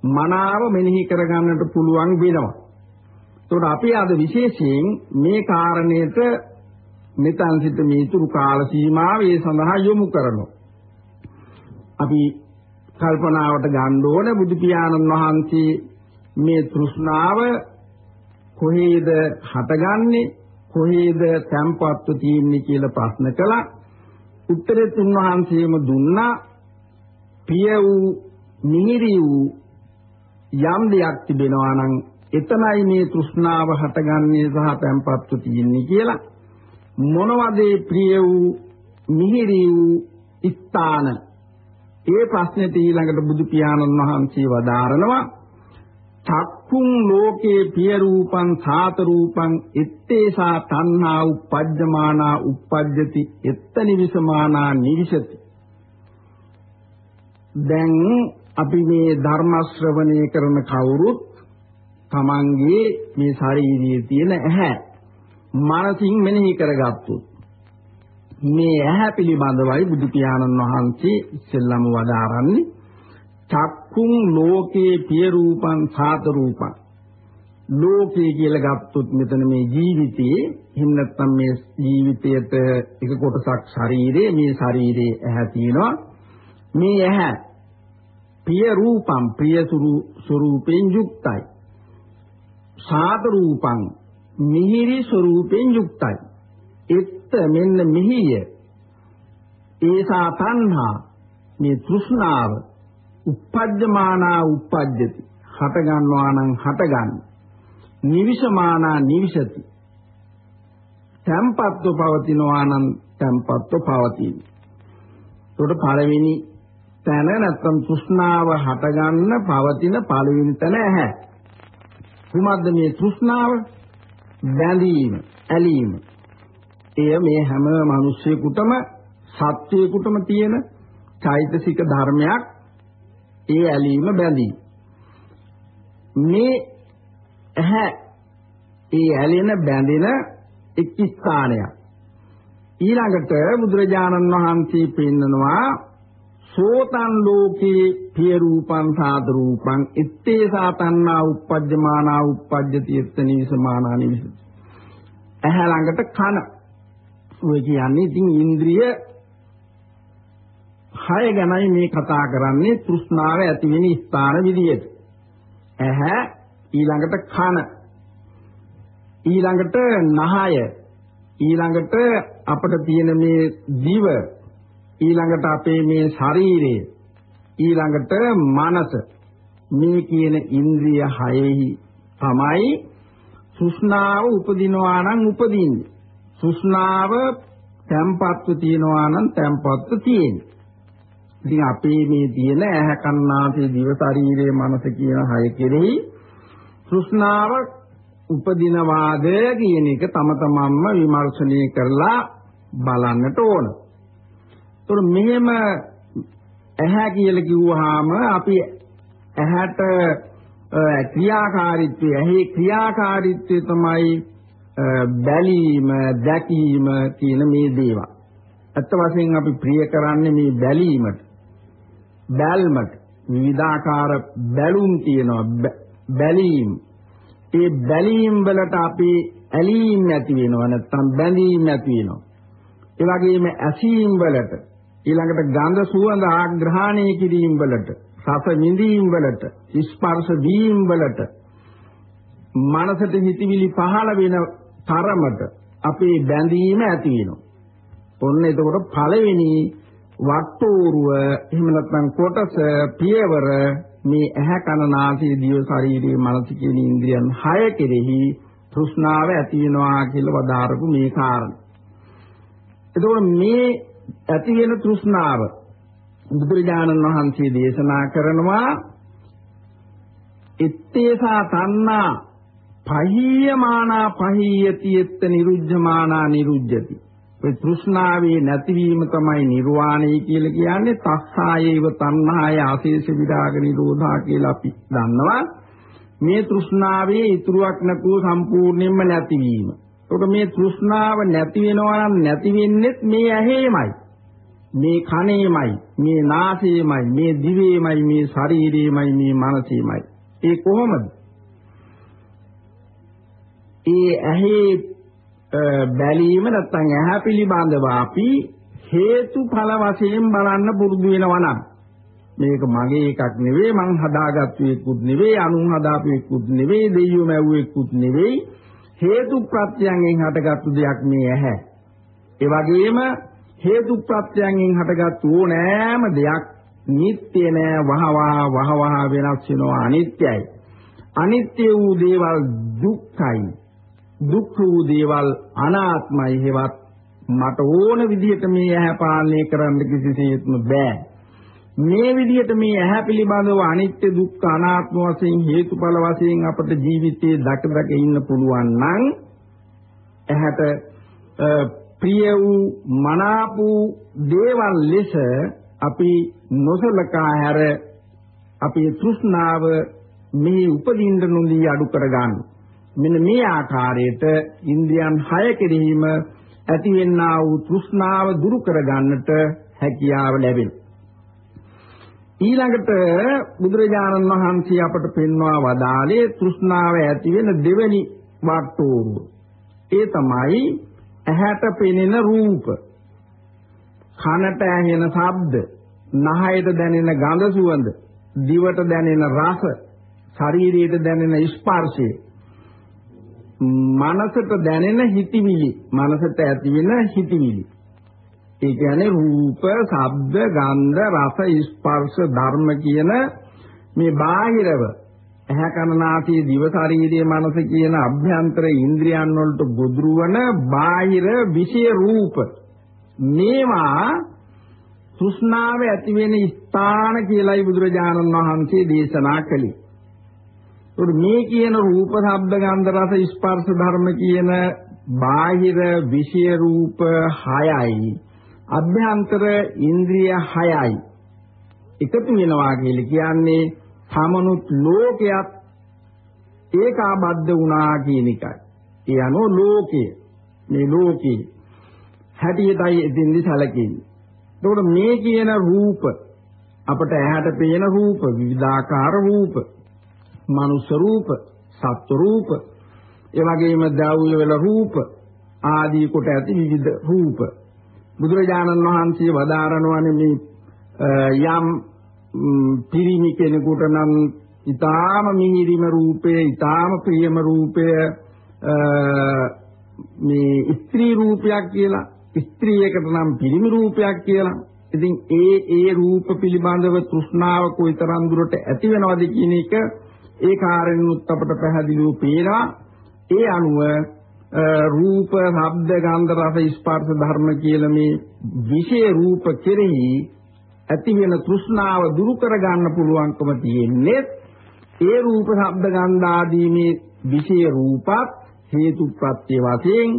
මනාව මෙනෙහි කරගන්නට පුළුවන් වෙනවා. ඒකට අපි අද විශේෂයෙන් මේ කාරණයට මෙතන් සිට මේ තුරු කාල සීමාව ඒ සඳහා යොමු කරනවා. අපි කල්පනාවට ගන්න ඕන බුදු පියාණන් වහන්සේ මේ තෘෂ්ණාව කොහේද හටගන්නේ කොහේද තැම්පත්ව තියෙන්නේ කියලා ප්‍රශ්න කළා. උත්තරේ තුන්වහන්සේම දුන්නා පිය වූ මිහිරි වූ යම් දෙයක් තිබෙනවා නම් එතනයි මේ තෘෂ්ණාව හටගන්නේ සහ තැම්පත්ව තියෙන්නේ කියලා. මොනවද ප්‍රිය වූ මිහිරි වූ ස්ථාන? ඒ ප්‍රශ්නෙට ඊළඟට බුදු පියාණන් වහන්සේ වදාරනවා චක්කුං ලෝකේ පිය රූපං සාත රූපං එත්තේසා තණ්හා උපජ්ජමානා උපජ්ජති එත්ත නිවිසමානා නිවිසති. දැන් අපි මේ ධර්ම ශ්‍රවණය කරන කවුරුත් තමන්ගේ මේ ශාරීරියේ තියෙන ඇහැ මනසින් මෙනෙහි කරගත්තොත් මේ ඇහැ පිළිබඳවයි බුදු පියාණන් වහන්සේ ඉස්සෙල්ලම වදාරන්නේ. චක්කුං ලෝකේ පිය රූපං සාත රූපං ලෝකේ කියලා ගත්තොත් මෙතන මේ ජීවිතයේ එහෙම නැත්නම් මේ ජීවිතයට එක කොටසක් ශරීරයේ මේ ශරීරයේ ඇහැ තියෙනවා. මේ ඇහැ ප්‍රිය රූපම් ප්‍රිය ස්වරූපෙන් යුක්තයි. සාත රූපං මිහිරි ස්වරූපෙන් යුක්තයි. එත් මෙන්න මිහිය. ඒසා තණ්හා මේ තෘෂ්ණාව uppajjamana uppajjati හට ගන්නවා නම් හටගන්න නිවිසමානා නිවිසති තම්පත්ව පවතිනවා නම් තම්පත්ව පවතින. ඒකට පළවෙනි තැන නැත්තම් තෘෂ්ණාව හටගන්න පවතින පළවෙනි තැන ඇහැ. කුමක්ද මේ තෘෂ්ණාව? බැඳීම, ඇලීම. එය මේ හැම මිනිස්සෙකුටම සත්‍යයකටම තියෙන චෛතසික ධර්මයක් ඒ ඇලීම බැඳීම. මේ ඇහැ ඒ ඇලෙන බැඳෙන එක් ස්ථානයක්. ඊළඟට බුදුරජාණන් වහන්සේ පෙන්නනවා සෝතං ලෝකේ පිය රූපං සාද රූපං ඉත්තේ සාතන්නා uppajjamaana uppajjati එත්තනි විසමානා නිවිස. ඇහැ ළඟට කන. ඔය කියන්නේ ඉතින් ඉන්ද්‍රිය හය ගැනයි මේ කතා කරන්නේ තෘෂ්ණාව ඇති වෙන ස්ථාන විදියට. ඇහැ ඊළඟට කන. ඊළඟට නහය. ඊළඟට අපිට තියෙන මේ දිව. ඊළඟට අපේ මේ ශරීරය. ඊළඟට මනස. මේ කියන ඉන්ද්‍රිය හයෙහි තමයි සුෂ්ණාව උපදිනවා නම් උපදින්නේ. සුෂ්ණාව තැම්පත්ව තියෙනවා නම් තැම්පත්ව තියෙන්නේ. ඉතින් අපේ මේ තියෙන ඇහැ කන්නාසය දිව ශරීරයේ මනස කියන හය කෙරෙහි තෘෂ්ණාව උපදිනවාද කියන එක තම තමන්ම විමර්ශනය කරලා බලන්නට ඕන. ඒතර මෙහෙම ඇහැ කියලා කිව්වහම අපි ඇහැට ක්‍රියාකාරීත්වය ඇහි ක්‍රියාකාරීත්වය තමයි බැලීම දැකීම කියන මේ දේවල්. අත්ත වශයෙන් අපි ප්‍රිය කරන්නේ මේ බැලීමට. බැල්මට විවිධාකාර බැලුම් තියෙනවා. බැලීම්. ඒ බැලීම් වලට අපි ඇලීම් නැති වෙනවා නැත්නම් බැඳීම් නැති වෙනවා. ඒ වගේම ඇසීම් වලට ඊළඟට ගන්ධ සුවඳ ආග්‍රහණය කිරීම වලට රස විඳීම් වලට ස්පර්ශ වීම වලට මනසට හිතවිලි පහළ වෙන තරමට අපේ බැඳීම ඇති වෙනවා. ඔන්න එතකොට පළවෙනි වට්ටෝරුව එහෙම නැත්නම් කොටස පියවර මේ ඇහැ කන නාසය දිව ශරීරයේ මනස කියන ඉන්ද්‍රියන් 6 කෙරෙහි තෘෂ්ණාව ඇති වෙනවා කියලා වදාරපු මේ කාරණා. එතකොට මේ ඇති වෙන තෘෂ්ණාව බුදුරජාණන් වහන්සේ දේශනා කරනවා ඉත්තේසා තණ්හා පහීයමානා පහීයති එත්ත නිරුද්ධමානා නිරුද්ධති ඔය තෘෂ්ණාවේ නැතිවීම තමයි නිර්වාණය කියලා කියන්නේ තස්සායේව තණ්හාය ආශේෂ විරාග නිරෝධා කියලා අපි දන්නවා මේ තෘෂ්ණාවේ ඉතුරුවක් නැතුව සම්පූර්ණයෙන්ම නැතිවීම. ඒකට මේ තෘෂ්ණාව නැති වෙනවා නම් නැති වෙන්නේ මේ ඇහේමයි. මේ කනේමයි, මේ නාසයේමයි, මේ දිවේමයි, මේ ශරීරේමයි, මේ මනසේමයි. ඒ කොහොමද? ඒ ඇහි බැලීම නැත්නම් ඇහැ පිළිබඳව අපි හේතුඵල වශයෙන් බලන්න පුරුදු වෙනවා නම් මේක මගේ එකක් නෙවෙයි මං හදාගත්තු එකකුත් නෙවෙයි අනුන් හදාපු එකකුත් නෙවෙයි දෙයියෝ මැව්ව එකකුත් නෙවෙයි. හේතු ප්‍රත්‍යයෙන් හටගත්තු දෙයක් මේ ඇහැ. ඒ වගේම හේතු ප්‍රත්‍යයෙන් හටගත්තු ඕනෑම දෙයක් නිට්ටය නෑ වහවහ වහවහ වෙනස් වෙනවා අනිත්‍යයි. අනිත්‍ය වූ දේවල් දුක්ඛයි. දුක් වූ දේවල් අනාත්මයි හේවත් මට ඕන විදිහට මේ ඇහැ පාලනය කරන්න කිසිසේත්ම බෑ. මේ විදිහට මේ ඇහැ පිළිබඳව අනිත්‍ය දුක්ඛ අනාත්ම වශයෙන් හේතුඵල වශයෙන් අපට ජීවිතයේ දක දක ඉන්න පුළුවන් නම් ඇහැට ප්‍රිය වූ මනාප වූ දේවල් ලෙස අපි නොසලකා හැර අපේ තෘෂ්ණාව මේ උපදින්න නොදී අඩු කර ගන්න. මෙන්න මේ ආකාරයට ඉන්ද්‍රියන් 6 කෙරෙහිම ඇතිවෙනා වූ තෘෂ්ණාව දුරු කරගන්නට හැකියාව ලැබෙනවා. ඊළඟට බුදුරජාණන් වහන්සේ අපට පෙන්වා වදාළේ තෘෂ්ණාව ඇති වෙන දෙවෙනි වට්ටෝරුව. ඒ තමයි ඇහැට පෙනෙන රූප, කනට ඇහෙන ශබ්ද, නහයට දැනෙන ගඳ සුවඳ, දිවට දැනෙන රස, ශරීරයට දැනෙන ස්පර්ශය, මනසට දැනෙන හිතිවිලි, මනසට ඇති වෙන හිතිවිලි. ඒ කියන්නේ රූප, ශබ්ද, ගන්ධ, රස, ස්පර්ශ ධර්ම කියන මේ බාහිරව ඇහැ කන නාසය දිව ශරීරයේ මනස කියන අභ්‍යන්තර ඉන්ද්‍රියන් වලට ගොදුරු වන බාහිර විෂය රූප මේවා තෘෂ්ණාව ඇති වෙන ස්ථාන කියලායි බුදුරජාණන් වහන්සේ දේශනා කළේ. ඒකට මේ කියන රූප, ශබ්ද, ගන්ධ, රස, ස්පර්ශ ධර්ම කියන බාහිර විෂය රූප 6යි අභ්‍යන්තර ඉන්ද්‍රිය 6යි එකතු වෙනවා කියලා කියන්නේ සමනුත් ලෝකයක් ඒකාබද්ධ වුණා කියන එකයි. ඒ අනුව ලෝකය මේ ලෝකේ හැටියටයි එදින්දි සැලකෙන්නේ. එතකොට මේ කියන රූප අපට ඇහැට පේන රූප විවිධාකාර රූප මනුස්ස රූප සත්ත්ව රූප ඒ වගේම ද්‍රව්‍ය වල රූප ආදී කොට ඇති විවිධ රූප. බුදුරජාණන් වහන්සේ වදාරනවානේ මේ යම් පිරිමි කෙනෙකුට නම් ඊටාම මිහිරිම රූපය ඊටාම ප්‍රියම රූපය මේ ස්ත්‍රී රූපයක් කියලා ස්ත්‍රියකට නම් පිරිමි රූපයක් කියලා. ඉතින් ඒ ඒ රූප පිළිබඳව තෘෂ්ණාව කොයිතරම් දුරට ඇති වෙනවද කියන එක ඒ කාරණුත් අපට පැහැදිලිව පේනවා ඒ අනුව රූප, ශබ්ද, ගන්ධ, රස, ස්පර්ශ ධර්ම කියලා මේ විශේෂ රූප කෙරෙහි ඇති වෙන තෘෂ්ණාව දුරු කරගන්න පුළුවන්කම තියෙන්නේ ඒ රූප, ශබ්ද, ගන්ධ ආදී මේ විශේෂ රූපත් හේතුප්‍රත්‍ය වශයෙන්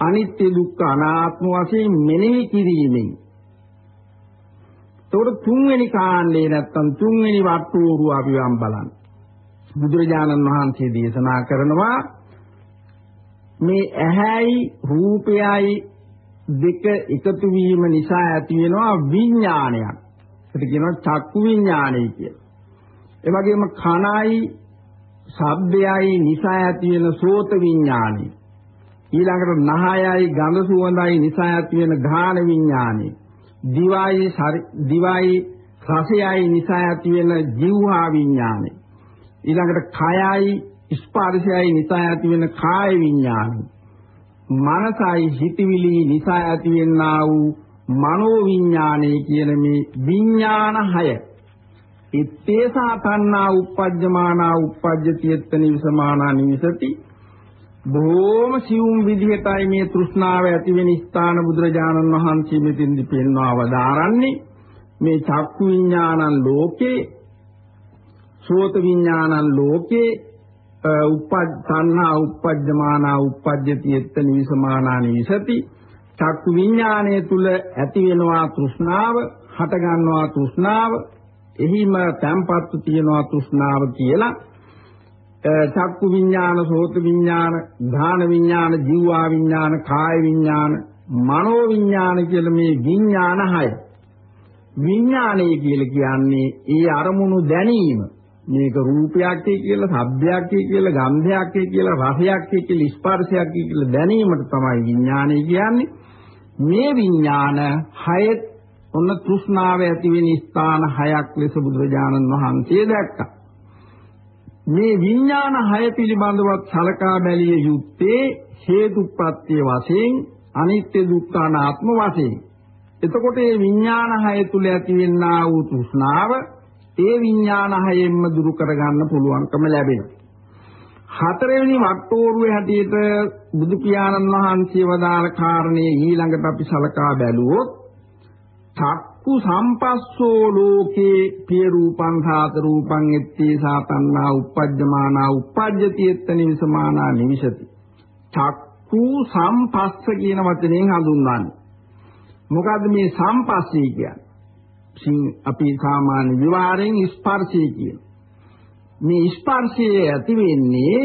අනිත්‍ය දුක්ඛ අනාත්ම වශයෙන් මෙනෙහි කිරීමෙන් එතකොට තුන්වෙනි කාණ්ඩේ නැත්තම් තුන්වෙනි වට්ටෝරුව අපි වම් බලන්න. බුදුරජාණන් වහන්සේ දේශනා කරනවා මේ ඇහැයි රූපයයි දෙක එකතු වීම නිසා ඇති වෙනවා විඥානයක්. ඒකට කියනවා චක්කු විඥානය කියලා. ඒ වගේම කනයි ශබ්දයයි නිසා ඇති වෙන සෝත විඥානය. ඊළඟට නහයයි ගඳ සුවඳයි නිසා ඇති වෙන ධාන විඥානය. දිවයි දිවයි රසයයි නිසා ඇති වෙන જીවහා විඥානය. ඊළඟට කයයි ස්පර්ශයයි නිසා ඇති වෙන කාය විඥානයි. මනසයි හිතවිලි නිසා ඇති වෙන්නා වූ මනෝ විඥානය කියන මේ විඥාන හය. ඉත්තේසා තණ්හා uppajjamana uppajjati ettani visamana නිවිසති. බොහෝම සියුම් විදිහටයි මේ තෘෂ්ණාව ඇති වෙන ස්ථාන බුදුරජාණන් වහන්සේ මෙතෙන්දි පෙන්වා වදාරන්නේ මේ චක්කු විඥානං ලෝකේ සෝත විඥානං ලෝකේ උප්පජ් තණ්හා උප්පජ්ජමානා උප්පජ්ජති එත්ත නිවිසමානා නිවිසති. චක්කු විඥානයේ තුල ඇති වෙනවා තෘෂ්ණාව හට ගන්නවා තෘෂ්ණාව. එහිම තැම්පත්තු තියනවා තෘෂ්ණාව කියලා. චක්කු විඥාන සෝත විඥාන ධාන විඥාන ජීවා විඥාන කාය විඥාන මනෝ විඥාන කියලා මේ විඥාන හය. විඥානය කියලා කියන්නේ ඒ අරමුණු දැනීම. මේක රූපයක් කියලා, ශබ්දයක් කියලා, ගන්ධයක් කියලා, රසයක් කියලා, ස්පර්ශයක් කියලා දැනීමට තමයි විඥානය කියන්නේ. මේ විඥාන හය ඔන්න තෘෂ්ණාව ඇති වෙන ස්ථාන හයක් ලෙස බුදුරජාණන් වහන්සේ දැක්කා. මේ විඥාන හය පිළිබඳව සලකා බැලිය යුත්තේ හේතුප්‍රත්‍ය වශයෙන් අනිත්‍ය දුක්ඛ අනාත්ම වශයෙන්. එතකොට මේ විඥාන හය තුල ඇතිවෙනා වූ තෘෂ්ණාව ඒ විඥාන හයෙන්ම දුරු කරගන්න පුළුවන්කම ලැබෙනවා. හතරවෙනි වට්ටෝරුවේ හැටියට බුදු පියාණන් වහන්සේ වදාළ කාරණේ ඊළඟට අපි සලකා බැලුවොත් චක්කු සම්පස්සෝ ලෝකේ පිය රූපං සාත රූපං එත්තේ සාතන්නා uppajjamana uppajjati ettani විසමානා නිවිසති චක්කු සම්පස්ස කියන වචනයෙන් හඳුන්වන්නේ. මොකද්ද මේ සම්පස්සේ කියන්නේ? අපි සාමාන්‍ය විවරයෙන් ස්පර්ශය කියන. මේ ස්පර්ශය ඇති වෙන්නේ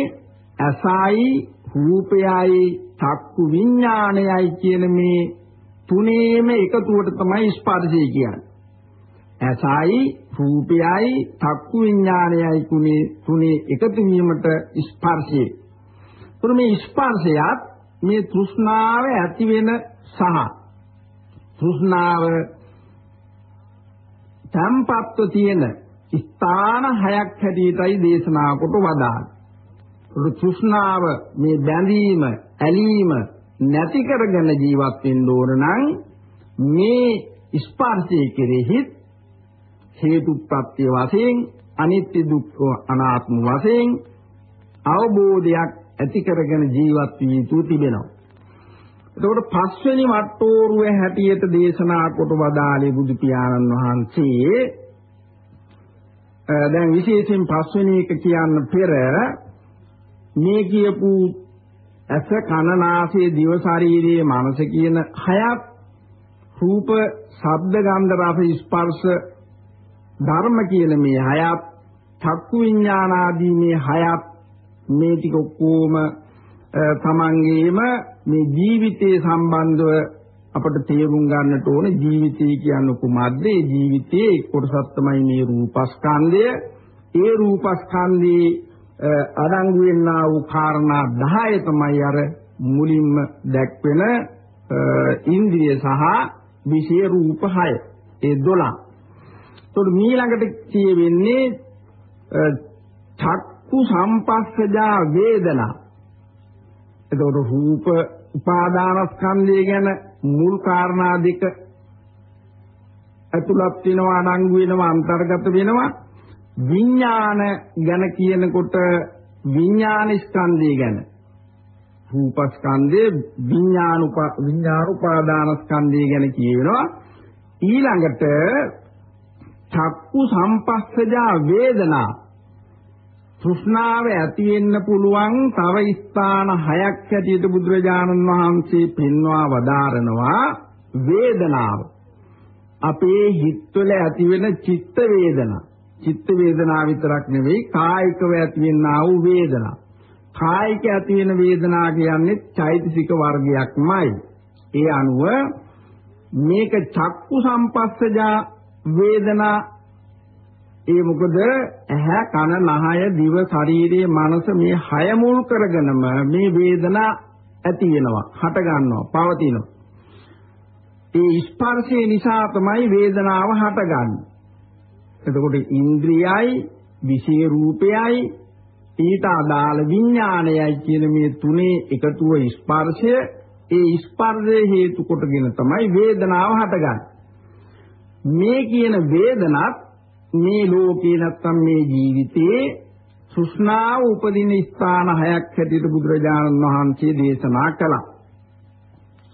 අසයි රූපයයි චක්කු විඥානයයි කියන මේ තුනේම එකතුවට තමයි ස්පර්ශය කියන්නේ. ඇසයි රූපයයි චක්කු විඥානයයි තුනේ තුනේ එකතු වීමට ස්පර්ශය. ඒතර මේ ස්පර්ශයත් මේ තෘෂ්ණාව ඇති වෙන සහ තෘෂ්ණාව තම්පත්ව තියෙන ස්ථාන හයක් හැටියටයි දේශනා කොට වදාළේ. තෘෂ්ණාව මේ බැඳීම ඇලීම නැති කරගෙන ජීවත් වෙන්න ඕන නම් මේ ස්පර්ශයේ කෙරෙහි හේතුප්‍රත්‍ය වශයෙන් අනිත්‍ය දුක්ඛ අනාත්ම වශයෙන් අවබෝධයක් ඇති කරගෙන ජීවත් වී යුතු තිබෙනවා. එතකොට පස්වෙනි වට්ටෝරුව හැටියට දේශනා කොට වදාළේ බුදු පියාණන් වහන්සේ. දැන් විශේෂයෙන් පස්වෙනි එක කියන්න පෙර මේ කියපු ඇස කන නාසය දිව ශරීරයේ මනස කියන හයත් රූප ශබ්ද ගන්ධ රස ස්පර්ශ ධර්ම කියන මේ හයත් චක්කු විඥාන ආදී මේ හයත් මේ ටික ඔක්කොම තමන්ගේම මේ ජීවිතයේ සම්බන්ධව අපට තේරුම් ගන්නට ඕන ජීවිතය කියන්නේ කුමක්ද? ඒ ජීවිතයේ කොටසක් තමයි මේ රූපස්කන්ධය. ඒ රූපස්කන්ධයේ අඩංගු වෙනා වූ කාරණා 10 තමයි අර මුලින්ම දැක්වෙන ඉන්ද්‍රිය සහ විෂය රූප 6. ඒ 12. එතකොට මීළඟට කියවෙන්නේ චක්කු සම්පස්සජා වේදනා. එතකොට රූප උපාදානස්කන්ධය ගැන මුල් කාරණා දෙක ඇතුළත් වෙනවා අඩංගු වෙනවා අන්තර්ගත වෙනවා. විඥාන ගැන කියනකොට විඥාන ස්කන්ධය ගැන. රූපස්කන්ධය විඥාන උප විඥාන උපාදාන ස්කන්ධය ගැන කියවෙනවා. ඊළඟට චක්කු සම්පස්සජා වේදනා තෘෂ්ණාව ඇති වෙන්න පුළුවන් තව ස්ථාන හයක් හැටියට බුදුරජාණන් වහන්සේ පෙන්වා වදාරනවා වේදනාව අපේ හිතවල ඇති වෙන චිත්ත වේදනා චිත්ත වේදනා විතරක් නෙවෙයි කායිකව ඇති වෙනා වූ වේදනා. කායික ඇති වෙන වේදනා කියන්නේ චෛතසික වර්ගයක්මයි. ඒ අනුව මේක චක්කු සම්පස්සජා වේදනා ඒ මොකද? ඇහැ කන නහය දිව ශරීරයේ මනස මේ හය මුල් කරගෙනම මේ වේදනා ඇති වෙනවා හට ගන්නවා පවතිනවා. ඒ ස්පර්ශය නිසා තමයි වේදනාව හටගන්නේ. එතකොට ඉන්ද්‍රියයි, විෂය රූපයයි, ඊට අදාළ විඥානයයි කියන මේ තුනේ එකතුව ස්පර්ශය, ඒ ස්පර්ශය හේතු කොටගෙන තමයි වේදනාව හටගන්නේ. මේ කියන වේදනත් මේ ලෝකේ නැත්තම් මේ ජීවිතේ සුෂ්ණාව උපදින ස්ථාන හයක් හැටියට බුදුරජාණන් වහන්සේ දේශනා කළා.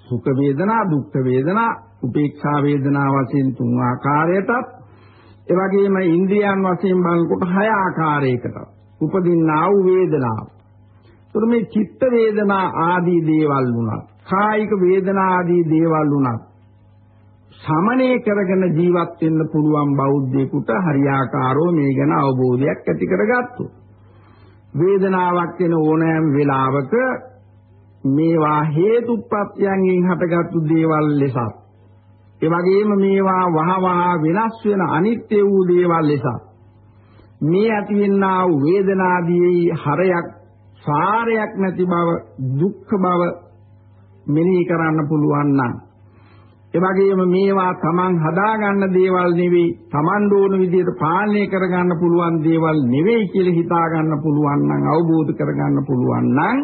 සුඛ වේදනා, දුක්ඛ වේදනා, උපේක්ෂා වේදනා වශයෙන් තුන් ආකාරයටත් ඒ වගේම ඉන්ද්‍රියන් වශයෙන් බලනකොට හය ආකාරයකට උපදින්නා වූ වේදනාව. ඒතර මේ චිත්ත වේදනා ආදී දේවල් වුණා. කායික වේදනා ආදී දේවල් වුණා. සමනය කරගෙන ජීවත් වෙන්න පුළුවන් බෞද්ධයෙකුට හරියාකාරව මේ ගැන අවබෝධයක් ඇති කරගත්තොත්. වේදනාවක් වෙන ඕනෑම වෙලාවක මේවා හේතු ප්‍රත්‍යයෙන් හටගත්තු දේවල් ලෙසත් ඒ වගේම මේවා වහවහ වෙනස් වෙන අනිත්‍ය වූ දේවල් ලෙස මේ ඇතිවෙනා වූ වේදනාදී හරයක් සාරයක් නැති බව දුක්ඛ බව මෙනෙහි කරන්න පුළුවන් නම් ඒ වගේම මේවා Taman හදාගන්න දේවල් නෙවෙයි Taman දෝන විදිහට පාලනය කරගන්න පුළුවන් දේවල් නෙවෙයි කියලා හිතා ගන්න පුළුවන් නම් අවබෝධ කරගන්න පුළුවන් නම්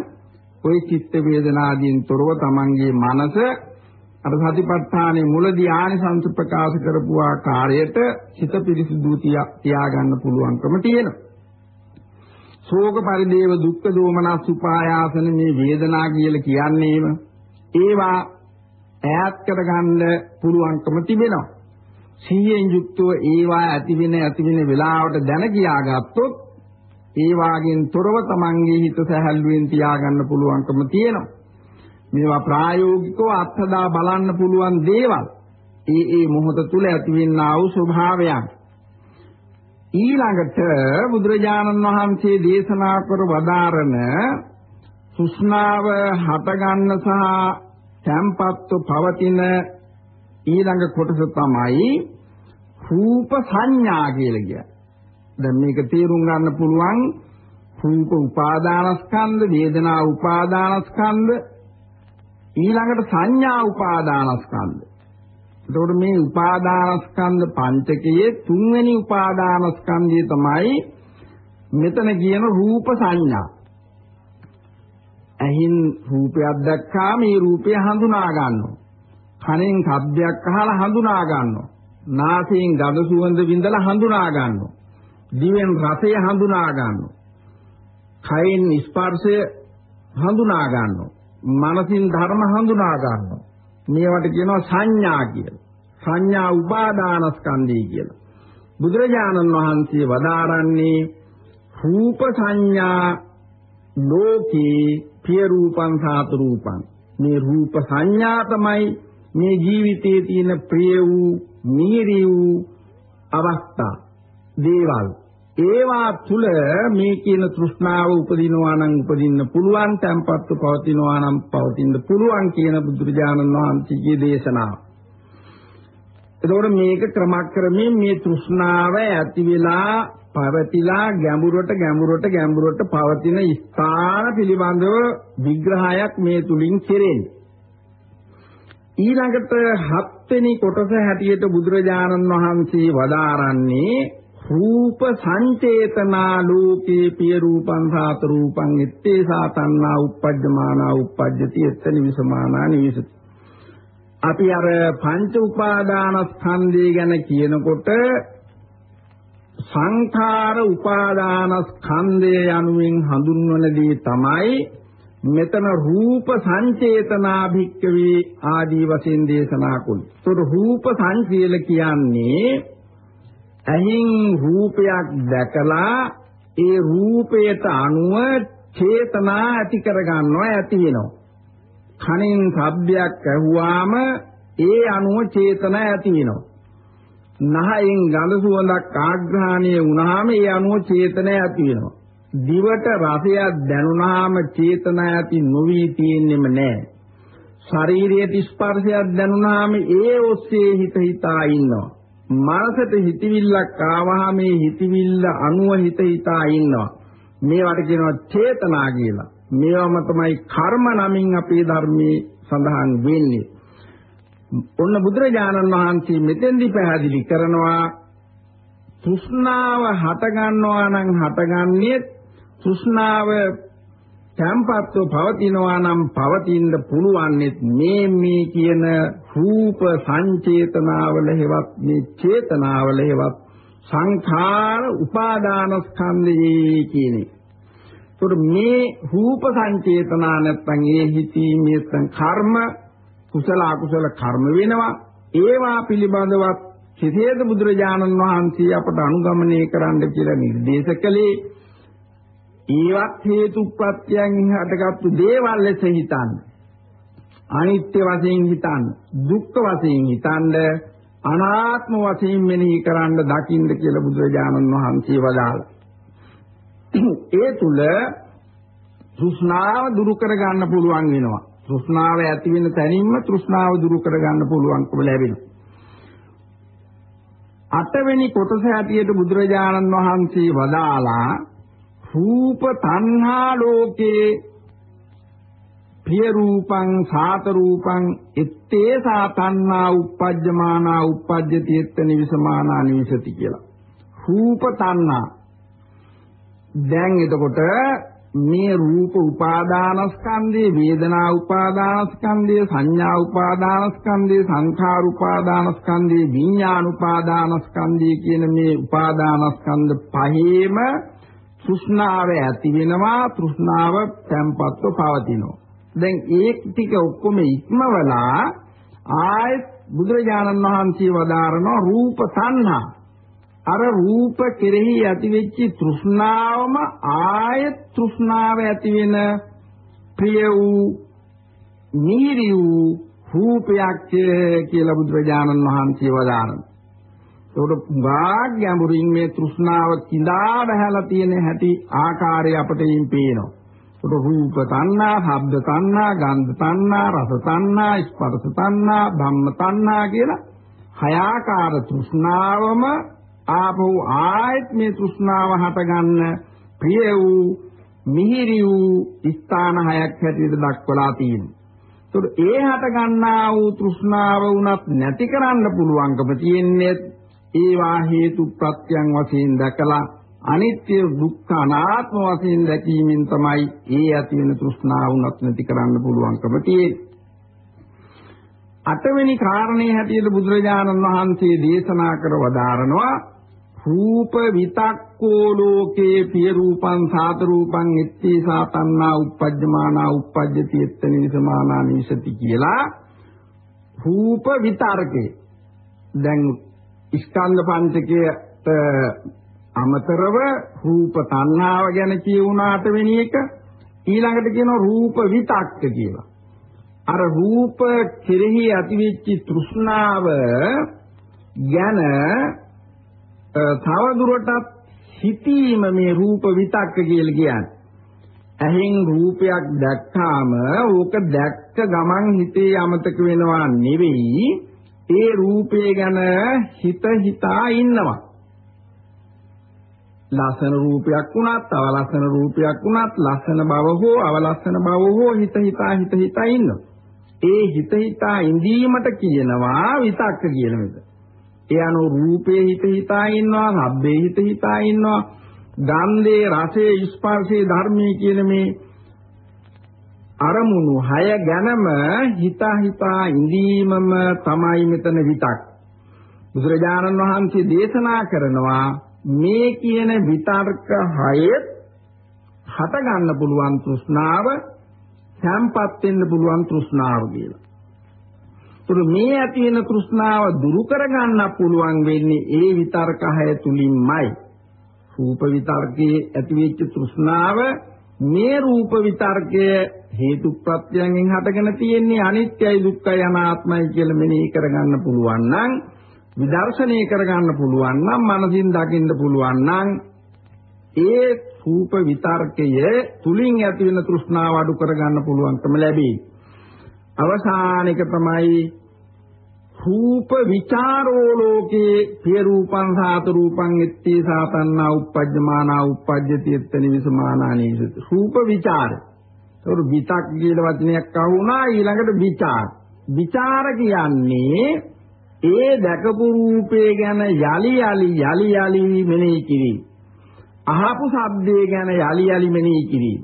ওই චිත්ත වේදනාදීන් තොරව Tamanගේ මනස අර සතිපට්ඨානයේ මුලදී ආනිසංස ප්‍රකාශ කරපු ආකාරයට හිත පිරිසිදු තියාගන්න පුළුවන්කම තියෙනවා. ශෝක පරිදේව දුක්ඛ දෝමනස් උපායාසන මේ වේදනා කියලා කියන්නේම ඒවා ඈත් කරගන්න පුළුවන්කම තිබෙනවා. සීයෙන් යුක්තව ඒවා ඇති වෙන ඇති වෙන වෙලාවට දැන කියාගත්තොත් ඒ වාගෙන් තොරව තමන්ගේ හිත සැහැල්ලුවෙන් තියාගන්න පුළුවන්කම තියෙනවා. මේවා ප්‍රායෝගිකව අත්හදා බලන්න පුළුවන් දේවල්. ඒ ඒ මොහොත තුල ඇතිවෙනා වූ ස්වභාවයන්. ඊළඟට බුදුරජාණන් වහන්සේ දේශනා කර වදාරන තෘෂ්ණාව හටගන්න සහ තැම්පත්ව පවතින ඊළඟ කොටස තමයි රූප සංඥා කියලා කියන්නේ. දැන් මේක තේරුම් ගන්න පුළුවන් රූප උපාදානස්කන්ධ, වේදනා උපාදානස්කන්ධ, ඊළඟට සංඥා උපාදානස්කන්ධ. එතකොට මේ උපාදානස්කන්ධ පංචකයේ තුන්වෙනි උපාදානස්කන්ධය තමයි මෙතන කියන රූප සංඥා. ඇහින් රූපයක් දැක්කාම මේ රූපය හඳුනා ගන්නවා. කනෙන් ශබ්දයක් අහලා හඳුනා ගන්නවා. නාසයෙන් ගඳ සුවඳ විඳලා හඳුනා ගන්නවා. දිවෙන් රසය හඳුනා ගන්නවා. කයින් ස්පර්ශය හඳුනා ගන්නවා. මනසින් ධර්ම හඳුනා ගන්නවා. මේවට කියනවා සංඥා කියලා. සංඥා උපාදානස්කන්ධය කියලා. බුදුරජාණන් වහන්සේ වදාරන්නේ රූප සංඥා ලෝකේ පිය රූපං සාත රූපං මේ රූප සංඥා තමයි මේ ජීවිතයේ තියෙන ප්‍රිය වූ මිහිරි වූ අවස්ථා දේවල් ඒවා තුල මේ කියන තෘෂ්ණාව උපදිනවා නම් උපදින්න පුළුවන් tempattu පවතිනවා නම් පවතින්න පුළුවන් කියන බුදුරජාණන් වහන්සේගේ දේශනාව. එතකොට මේක ක්‍රමක්‍රමයෙන් මේ තෘෂ්ණාව ඇති වෙලා පවතිලා ගැඹුරට ගැඹුරට ගැඹුරට පවතින ස්ථාන පිළිබඳව විග්‍රහයක් මේ තුලින් කෙරෙන්නේ. ඊළඟට හත්වෙනි කොටස හැටියට බුදුරජාණන් වහන්සේ වදාරන්නේ රූප සංචේතනා ලෝකේ පිය රූපං සාත රූපං ඉත්තේ සාතන්නා uppajjamaana uppajjati එත්ත නිවිසමානා නිවිසති අපි අර පංච උපාදානස්කන්ධය ගැන කියනකොට සංඛාර උපාදානස්කන්ධය යනුවෙන් හඳුන්වන දේ තමයි මෙතන රූප සංචේතනා භික්කවේ ආදී වශයෙන් දේශනා කළේ. ඒතර රූප සංචේල කියන්නේ ඇහින් රූපයක් දැකලා ඒ රූපයට අනුව චේතනා ඇති කර ගන්නවා ඇති වෙනවා. කනින් ශබ්දයක් ඇහුවාම ඒ අනුව චේතනා ඇති වෙනවා. නහයෙන් ගඳ සුවඳක් ආග්‍රහණය වුණාම ඒ අනුව චේතනා ඇති වෙනවා. දිවට රසයක් දැනුණාම චේතනා ඇති නොවි තියෙන්නෙම නැහැ. ශරීරයේ ස්පර්ශයක් දැනුණාම ඒ ඔස්සේ හිත හිතා ඉන්නවා. මනසට හිතවිල්ලක් ආවහම මේ හිතවිල්ල අනුව හිත හිතා ඉන්නවා. මේවට කියනවා චේතනා කියලා. මේවම තමයි කර්ම නමින් අපේ ධර්මයේ සඳහන් වෙන්නේ. ඔන්න බුදුරජාණන් වහන්සේ මෙතෙන්දි පැහැදිලි කරනවා තෘෂ්ණාව හට ගන්නවා නම් හටගන්නේ තෘෂ්ණාව තැම්පත්ව පවතිනවා නම් පවතින්න පුළුවන්නේ මේ මේ කියන රූප සංචේතනාවල හේවත් මේ චේතනාවල හේවත් සංඛාර උපාදානස්කන්ධයේ කියන්නේ. ඒතර මේ රූප සංචේතනා නැත්නම් ඒ හිතීමේ නැත්නම් කර්ම කුසල අකුසල කර්ම වෙනවා. ඒවා පිළිබඳවත් කෙසේද බුදුරජාණන් වහන්සේ අපට අනුගමනය කරන්න කියලා නිර්දේශ කළේ ඒවත් හේතු ප්‍රත්‍යයන් හටගත්තු දේවල් ලෙස හිතන්න. අනිත්‍ය වශයෙන් හිතන්න, දුක්ඛ වශයෙන් හිතන්න, අනාත්ම වශයෙන් මෙනෙහි කරන්න දකින්න කියලා බුදුරජාණන් වහන්සේ වදාළා. ඒ තුල තෘෂ්ණාව දුරු කර ගන්න පුළුවන් වෙනවා. තෘෂ්ණාව ඇති වෙන තැනින්ම තෘෂ්ණාව දුරු කර ගන්න පුළුවන්කම ලැබෙනවා. අටවෙනි කොටස හැටියට බුදුරජාණන් වහන්සේ වදාලා රූප තණ්හා ලෝකේ ප්‍රිය රූපං සාත රූපං එත්තේ සාතන්නා uppajjamaana uppajjati etta nivisamaana nivisati කියලා. රූප තණ්හා දැන් එතකොට මේ රූප උපාදානස්කන්ධේ වේදනා උපාදානස්කන්ධේ සංඥා උපාදානස්කන්ධේ සංඛාර උපාදානස්කන්ධේ විඥාන උපාදානස්කන්ධේ කියන මේ උපාදානස්කන්ධ පහේම තෘෂ්ණාව ඇති වෙනවා තෘෂ්ණාව තැම්පත්ව පවතිනවා. දැන් ඒ ටික ඔක්කොම ඉක්මවලා ආයත් බුදුරජාණන් වහන්සේ වදාරන රූප තණ්හා අර රූප කෙරෙහි ඇතිවෙච්ච තෘෂ්ණාවම ආයත් තෘෂ්ණාව ඇති වෙන ප්‍රිය වූ නීරි වූ රූපයක් කියලා බුදුරජාණන් වහන්සේ වදාරනවා ඒකට භාග්‍යඹුරින් මේ තෘෂ්ණාව කිඳා බහැලා තියෙන හැටි ආකාරය අපට ඊන් පේනවා. රූප තණ්හා, ශබ්ද තණ්හා, ගන්ධ තණ්හා, රස තණ්හා, ස්පර්ශ තණ්හා, ධම්ම තණ්හා කියලා හයාකාර තෘෂ්ණාවම ආපහු ආයත් මේ තෘෂ්ණාව හටගන්න ප්‍රිය වූ මිහිරි වූ ස්ථාන හයක් හැටියට දක්වලා තියෙනවා. ඒතකොට ඒ හට ගන්නා වූ තෘෂ්ණාව උනත් නැති කරන්න පුළුවන්කම තියෙන්නේ ඒවා හේතු ප්‍රත්‍යයන් වශයෙන් දැකලා අනිත්‍ය දුක්ඛ අනාත්ම වශයෙන් දැකීමෙන් තමයි ඒ ඇති වෙන තෘෂ්ණාව උනත් නැති කරන්න පුළුවන්කම තියෙන්නේ. අටවෙනි කාරණේ හැටියට බුදුරජාණන් වහන්සේ දේශනා කර වදාරනවා රූප විතක්කෝ ලෝකේ පිය රූපං සාත රූපං එත්තේ සාතන්නා uppajjamana uppajjati එත්තනි විසමානා නිසති කියලා රූප විතරකේ දැන් ස්කන්ධ පංචකයට අමතරව රූප තණ්හාව ගැන කියුණාට වෙන එක ඊළඟට කියනවා රූප විතක්ක කියලා. අර රූප කෙරෙහි ඇතිවෙච්ච තෘෂ්ණාව ගැන තව දුරටත් සිටීම මේ රූප විතක්ක කියලා කියන්නේ. ඇහෙන් රූපයක් දැක්කාම ඕක දැක්ක ගමන් හිතේ අමතක වෙනවා නෙවෙයි ඒ රූපය ගැන හිත හිතා ඉන්නවා. ලස්සන රූපයක් වුණත්, අවලස්සන රූපයක් වුණත්, ලස්සන බව හෝ අවලස්සන බව හෝ හිත හිතා හිත හිතා ඉන්නවා. ඒ හිත හිතා ඉඳීමට කියනවා විතක්ක කියන එක. ඒ අනුව රූපේ හිත හිතා ඉන්නවා, ශබ්දේ හිත හිතා ඉන්නවා, ගන්ධේ, රසේ, ස්පර්ශේ, ධර්මයේ කියන මේ අරමුණු හය ගැනම හිතා හිතා ඉඳීමම තමයි මෙතන විතක්. බුදුරජාණන් වහන්සේ දේශනා කරනවා මේ කියන විතර්ක හයෙත් හට ගන්න පුළුවන් තෘෂ්ණාව සම්පත් වෙන්න පුළුවන් තෘෂ්ණාව කියලා. ඒතර මේ ඇති වෙන තෘෂ්ණාව දුරු කරගන්න පුළුවන් වෙන්නේ ඒ විතර්කහය තුලින්මයි. රූප විතර්කයේ ඇතිවෙච්ච තෘෂ්ණාව මේ රූප විතර්කය හේතු ප්‍රත්‍යයෙන් හටගෙන තියෙන්නේ අනිත්‍යයි දුක්ඛයි අනාත්මයි කියලා මෙනෙහි කරගන්න පුළුවන් නම් විදර්ශනය කරගන්න පුළුවන් නම් මනසින් දකින්න පුළුවන් නම් ඒ රූප විතර්කය තුලින් ඇති වෙන තෘෂ්ණාව අඩු කරගන්න පුළුවන්කම ලැබේ. අවසානික තමයි රූප විචාරෝ ලෝකේ පිය රූපං සාත රූපං එත්තේ සාතන්නා uppajjamaana uppajjati ettani visamaanaani රූප විචාර. ඒක විතක් කියන වචනයක් අහුණා ඊළඟට විචාර. විචාර කියන්නේ ඒ දැකපු රූපේ ගැන යලි යලි යලි යලි මෙනෙහි කිරීම. අහපු ශබ්දේ ගැන යලි යලි මෙනෙහි කිරීම.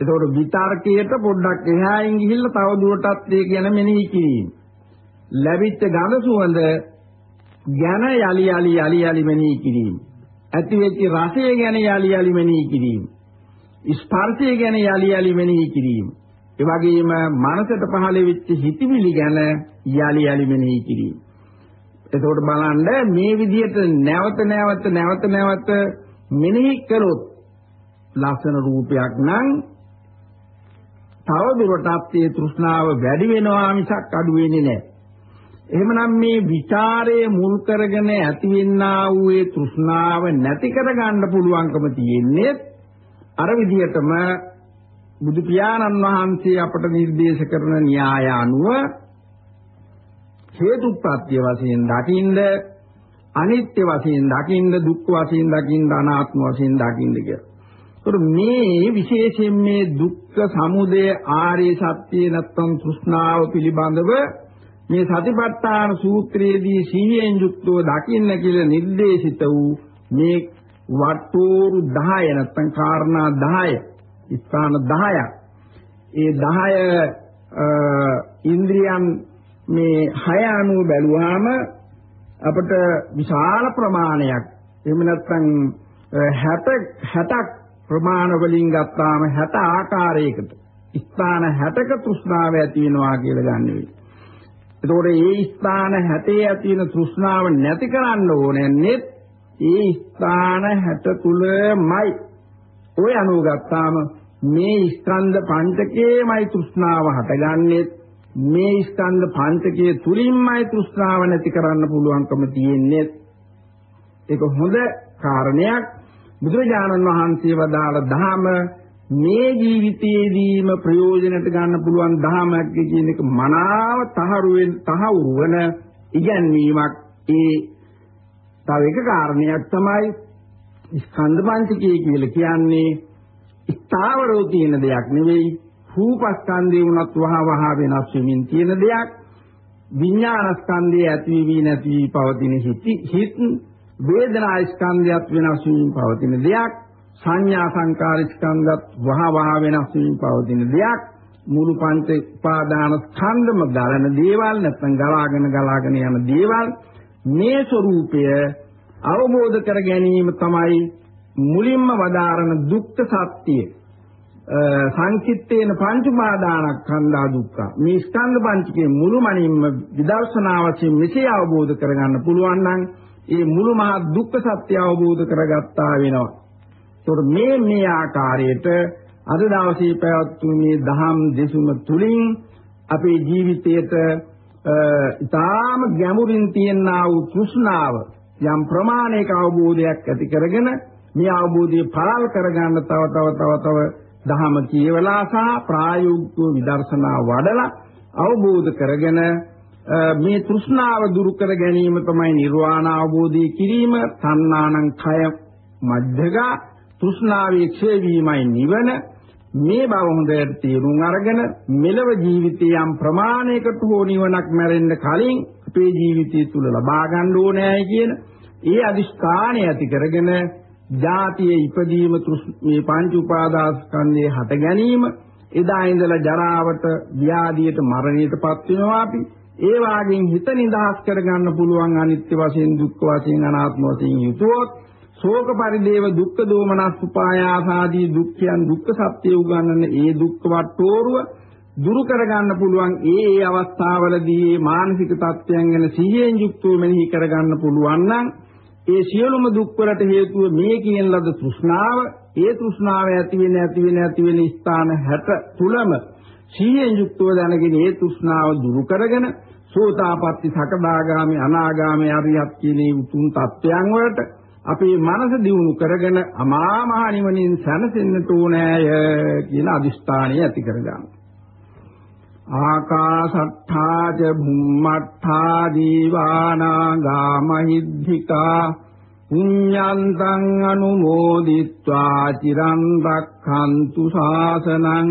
එතකොට විතර්කයට පොඩ්ඩක් එහායින් ගිහිල්ලා තව දුරටත් ඒ ගැන මෙනෙහි කිරීම. ලැබිච්ච ගඳ සුවඳ ගැන යලි යලි යලි යලි මෙනෙහි කිරීම. ඇති වෙච්ච රසය ගැන යලි යලි මෙනෙහි කිරීම. ස්පර්ශය ගැන යලි යලි මෙනෙහි කිරීම. ඒ වගේම මනසට පහළ වෙච්ච හිතවිලි ගැන යලි යලි මෙනෙහි කිරීම. එතකොට බලන්න මේ විදිහට නැවත නැවත නැවත නැවත මෙනෙහි කළොත් ලක්ෂණ රූපයක් නම් තව දුරටත් මේ තෘෂ්ණාව වැඩි වෙනවා මිසක් අඩු වෙන්නේ නැහැ. එහෙමනම් මේ ਵਿਚාරයේ මුල් කරගෙන ඇතිවෙනා වූ ඒ තෘෂ්ණාව නැති කරගන්න පුළුවන්කම තියෙන්නේ අර විදිහටම බුදු පියාණන් වහන්සේ අපට නිර්දේශ කරන න්‍යාය අනුව හේතුප්‍රත්‍ය වශයෙන් දකින්ද අනිත්‍ය වශයෙන් දකින්ද දුක් වශයෙන් දකින්ද අනාත්ම වශයෙන් දකින්ද කියලා. ඒතර මේ විශේෂයෙන් මේ දුක්ඛ සමුදය ආර්ය සත්‍ය නැත්තම් තෘෂ්ණාව පිළිබඳව මේ සතිපට්ඨාන සූත්‍රයේදී සීයෙන් යුක්තව දකින්න කියලා නිර්දේශිත වූ මේ වට්ටෝරු 10 නැත්තම් කාරණා 10 ස්ථාන 10ක් ඒ 10 ඉන්ද්‍රියන් මේ 6 අනුව බැලුවාම අපට විශාල ප්‍රමාණයක්. එහෙම නැත්නම් 60 60ක් ප්‍රමාණ වලින් ගත්තාම 60 ආකාරයකට ස්ථාන 60ක තෘෂ්ණාව ඇති වෙනවා කියලා ගන්න වෙයි. එතකොට මේ ස්ථාන 60 ඇති වෙන තෘෂ්ණාව නැති කරන්න ඕනේ ඒ ස්ථාන 60 තුලමයි. ඔය අනුව ගත්තාම මේ ස්කන්ධ පංචකයේමයි තෘෂ්ණාව හටගන්නේ මේ ස්කන්ධ පංචකයේ තුලින්මයි තෘෂ්ණාව නැති කරන්න පුළුවන්කම තියෙන්නේ. ඒක හොඳ කාරණයක්. බුදුරජාණන් වහන්සේ වදාළ ධහම මේ ජීවිතයේදීම ප්‍රයෝජනට ගන්න පුළුවන් ධහමක් කියන එක මනාව තහවුරු වෙන තහවුරු වෙන ඉගැන්වීමක්. ඒ තව එක කාරණයක් තමයි ස්කන්ධ පංචකය කියලා කියන්නේ ස්ථාවරව තියෙන දෙයක් නෙවෙයි රූපස්කන්ධේ වුණත් වහ වහ වෙනස් වෙමින් තියෙන දෙයක් විඥානස්කන්ධයේ ඇතිවි නැති වී පවතින හිත් වේදනා ස්කන්ධයත් වෙනස් වෙමින් පවතින දෙයක් සංඥා සංකාර ස්කන්ධත් වහ වහ වෙනස් වෙමින් පවතින දෙයක් මුළු පංච උපාදාන ස්කන්ධම ගලන දේවල් නැත්නම් ගලාගෙන ගලාගෙන යන දේවල් මේ ස්වરૂපය අවබෝධ කර ගැනීම තමයි මුලින්ම වදාරන දුක්ඛ සත්‍යය සංකිට්ඨේන පංච උපාදානස්කන්ධා දුක්ඛ. මේ ස්කන්ධ පංචකයේ මුළුමනින්ම විදර්ශනා වශයෙන් මෙසේ අවබෝධ කරගන්න පුළුවන් නම් ඒ මුළු මහත් දුක්ඛ සත්‍ය අවබෝධ කරගත්තා වෙනවා. ඒතකොට මේ මේ ආකාරයට අද දවසේ පැවැත්වුණු මේ දහම් දෙසුම තුලින් අපේ ජීවිතයට ඊටාම ගැඹුරින් තියෙනා වූ තෘෂ්ණාව යම් ප්‍රමාණයක අවබෝධයක් ඇති කරගෙන මේ අවබෝධය පළල් කරගන්න තව තව තව තව දහම කියවලා සහ ප්‍රායෝගිකව විදර්ශනා වඩලා අවබෝධ කරගෙන මේ තෘෂ්ණාව දුරු කර ගැනීම තමයි නිර්වාණ අවබෝධය කිරීම. තණ්හානං කය මධ්‍යගා තෘෂ්ණාවේ ක්ෂය වීමයි නිවන. මේ බව හොඳට තේරුම් අරගෙන මෙලව ජීවිතය යම් ප්‍රමාණයකට හෝ නිවනක් මැරෙන්න කලින් අපේ ජීවිතය තුල ලබා ගන්න ඕනෑයි කියන ඒ අදිෂ්ඨානය ඇති කරගෙන ජාතියේ ඉපදීම මේ පංච උපාදාස්කන්ධයේ හට ගැනීම එදා ඉඳලා ජරාවට ව්‍යාධියට මරණයටපත් වෙනවා අපි. ඒ වාගෙන් හිත නිදහස් කරගන්න පුළුවන් අනිත්‍ය වශයෙන් දුක්ඛ වශයෙන් අනාත්ම වශයෙන් යුතුවොත් ශෝක පරිදේව දුක්ඛ දෝමනස් උපායාස ආදී දුක්ඛයන් දුක්ඛ සත්‍ය උගන්වන ඒ දුක්ඛ වට්ටෝරුව දුරු කරගන්න පුළුවන් ඒ ඒ අවස්ථාවලදී මානසික තත්ත්වයන් ගැන සිහියෙන් යුක්තව මෙනෙහි කරගන්න පුළුවන් නම් ඒ සියලුම දුක් වලට හේතුව මේ කියන ලද තෘෂ්ණාව. ඒ තෘෂ්ණාව ඇති වෙන ඇති වෙන ඇති වෙන ස්ථාන 60 තුලම සිහියෙන් යුක්තව දැනගෙන ඒ තෘෂ්ණාව දුරු කරගෙන සෝතාපට්ටි සකදාගාමි අනාගාමි අරියත් කියන උතුම් තත්වයන් වලට අපේ මනස දියුණු කරගෙන අමා මහ නිවනින් සැනසෙන්නට ඕනෑය කියන අදිෂ්ඨානය ඇති කරගන්න. ආකාශට්ඨා ච භුම්මට්ඨා දීවානාගා මහිද්ධිකා පුඤ්ඤන්තං අනුමෝදිත්වා චිරන් රක්ඛන්තු ශාසනං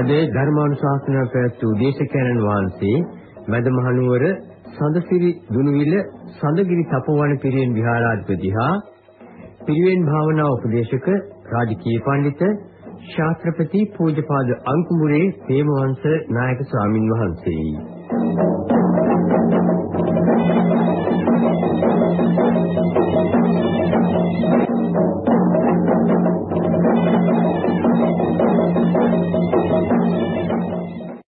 අද ධර්මානුශාසනා පැවැත් වූ දේශකයන්න් වහන්සේ මැදමහනුවර සඳසිරි දුනුවිල සඳගිරි තපෝවන පිරිවෙන් විහාරාධිපති හා පිරිවෙන් භාවනා උපදේශක රාජකීය පඬිත ශාස්ත්‍රපති පූජ්‍යපාද අංකුමුරේ හේමවංශ නායක ස්වාමින් වහන්සේ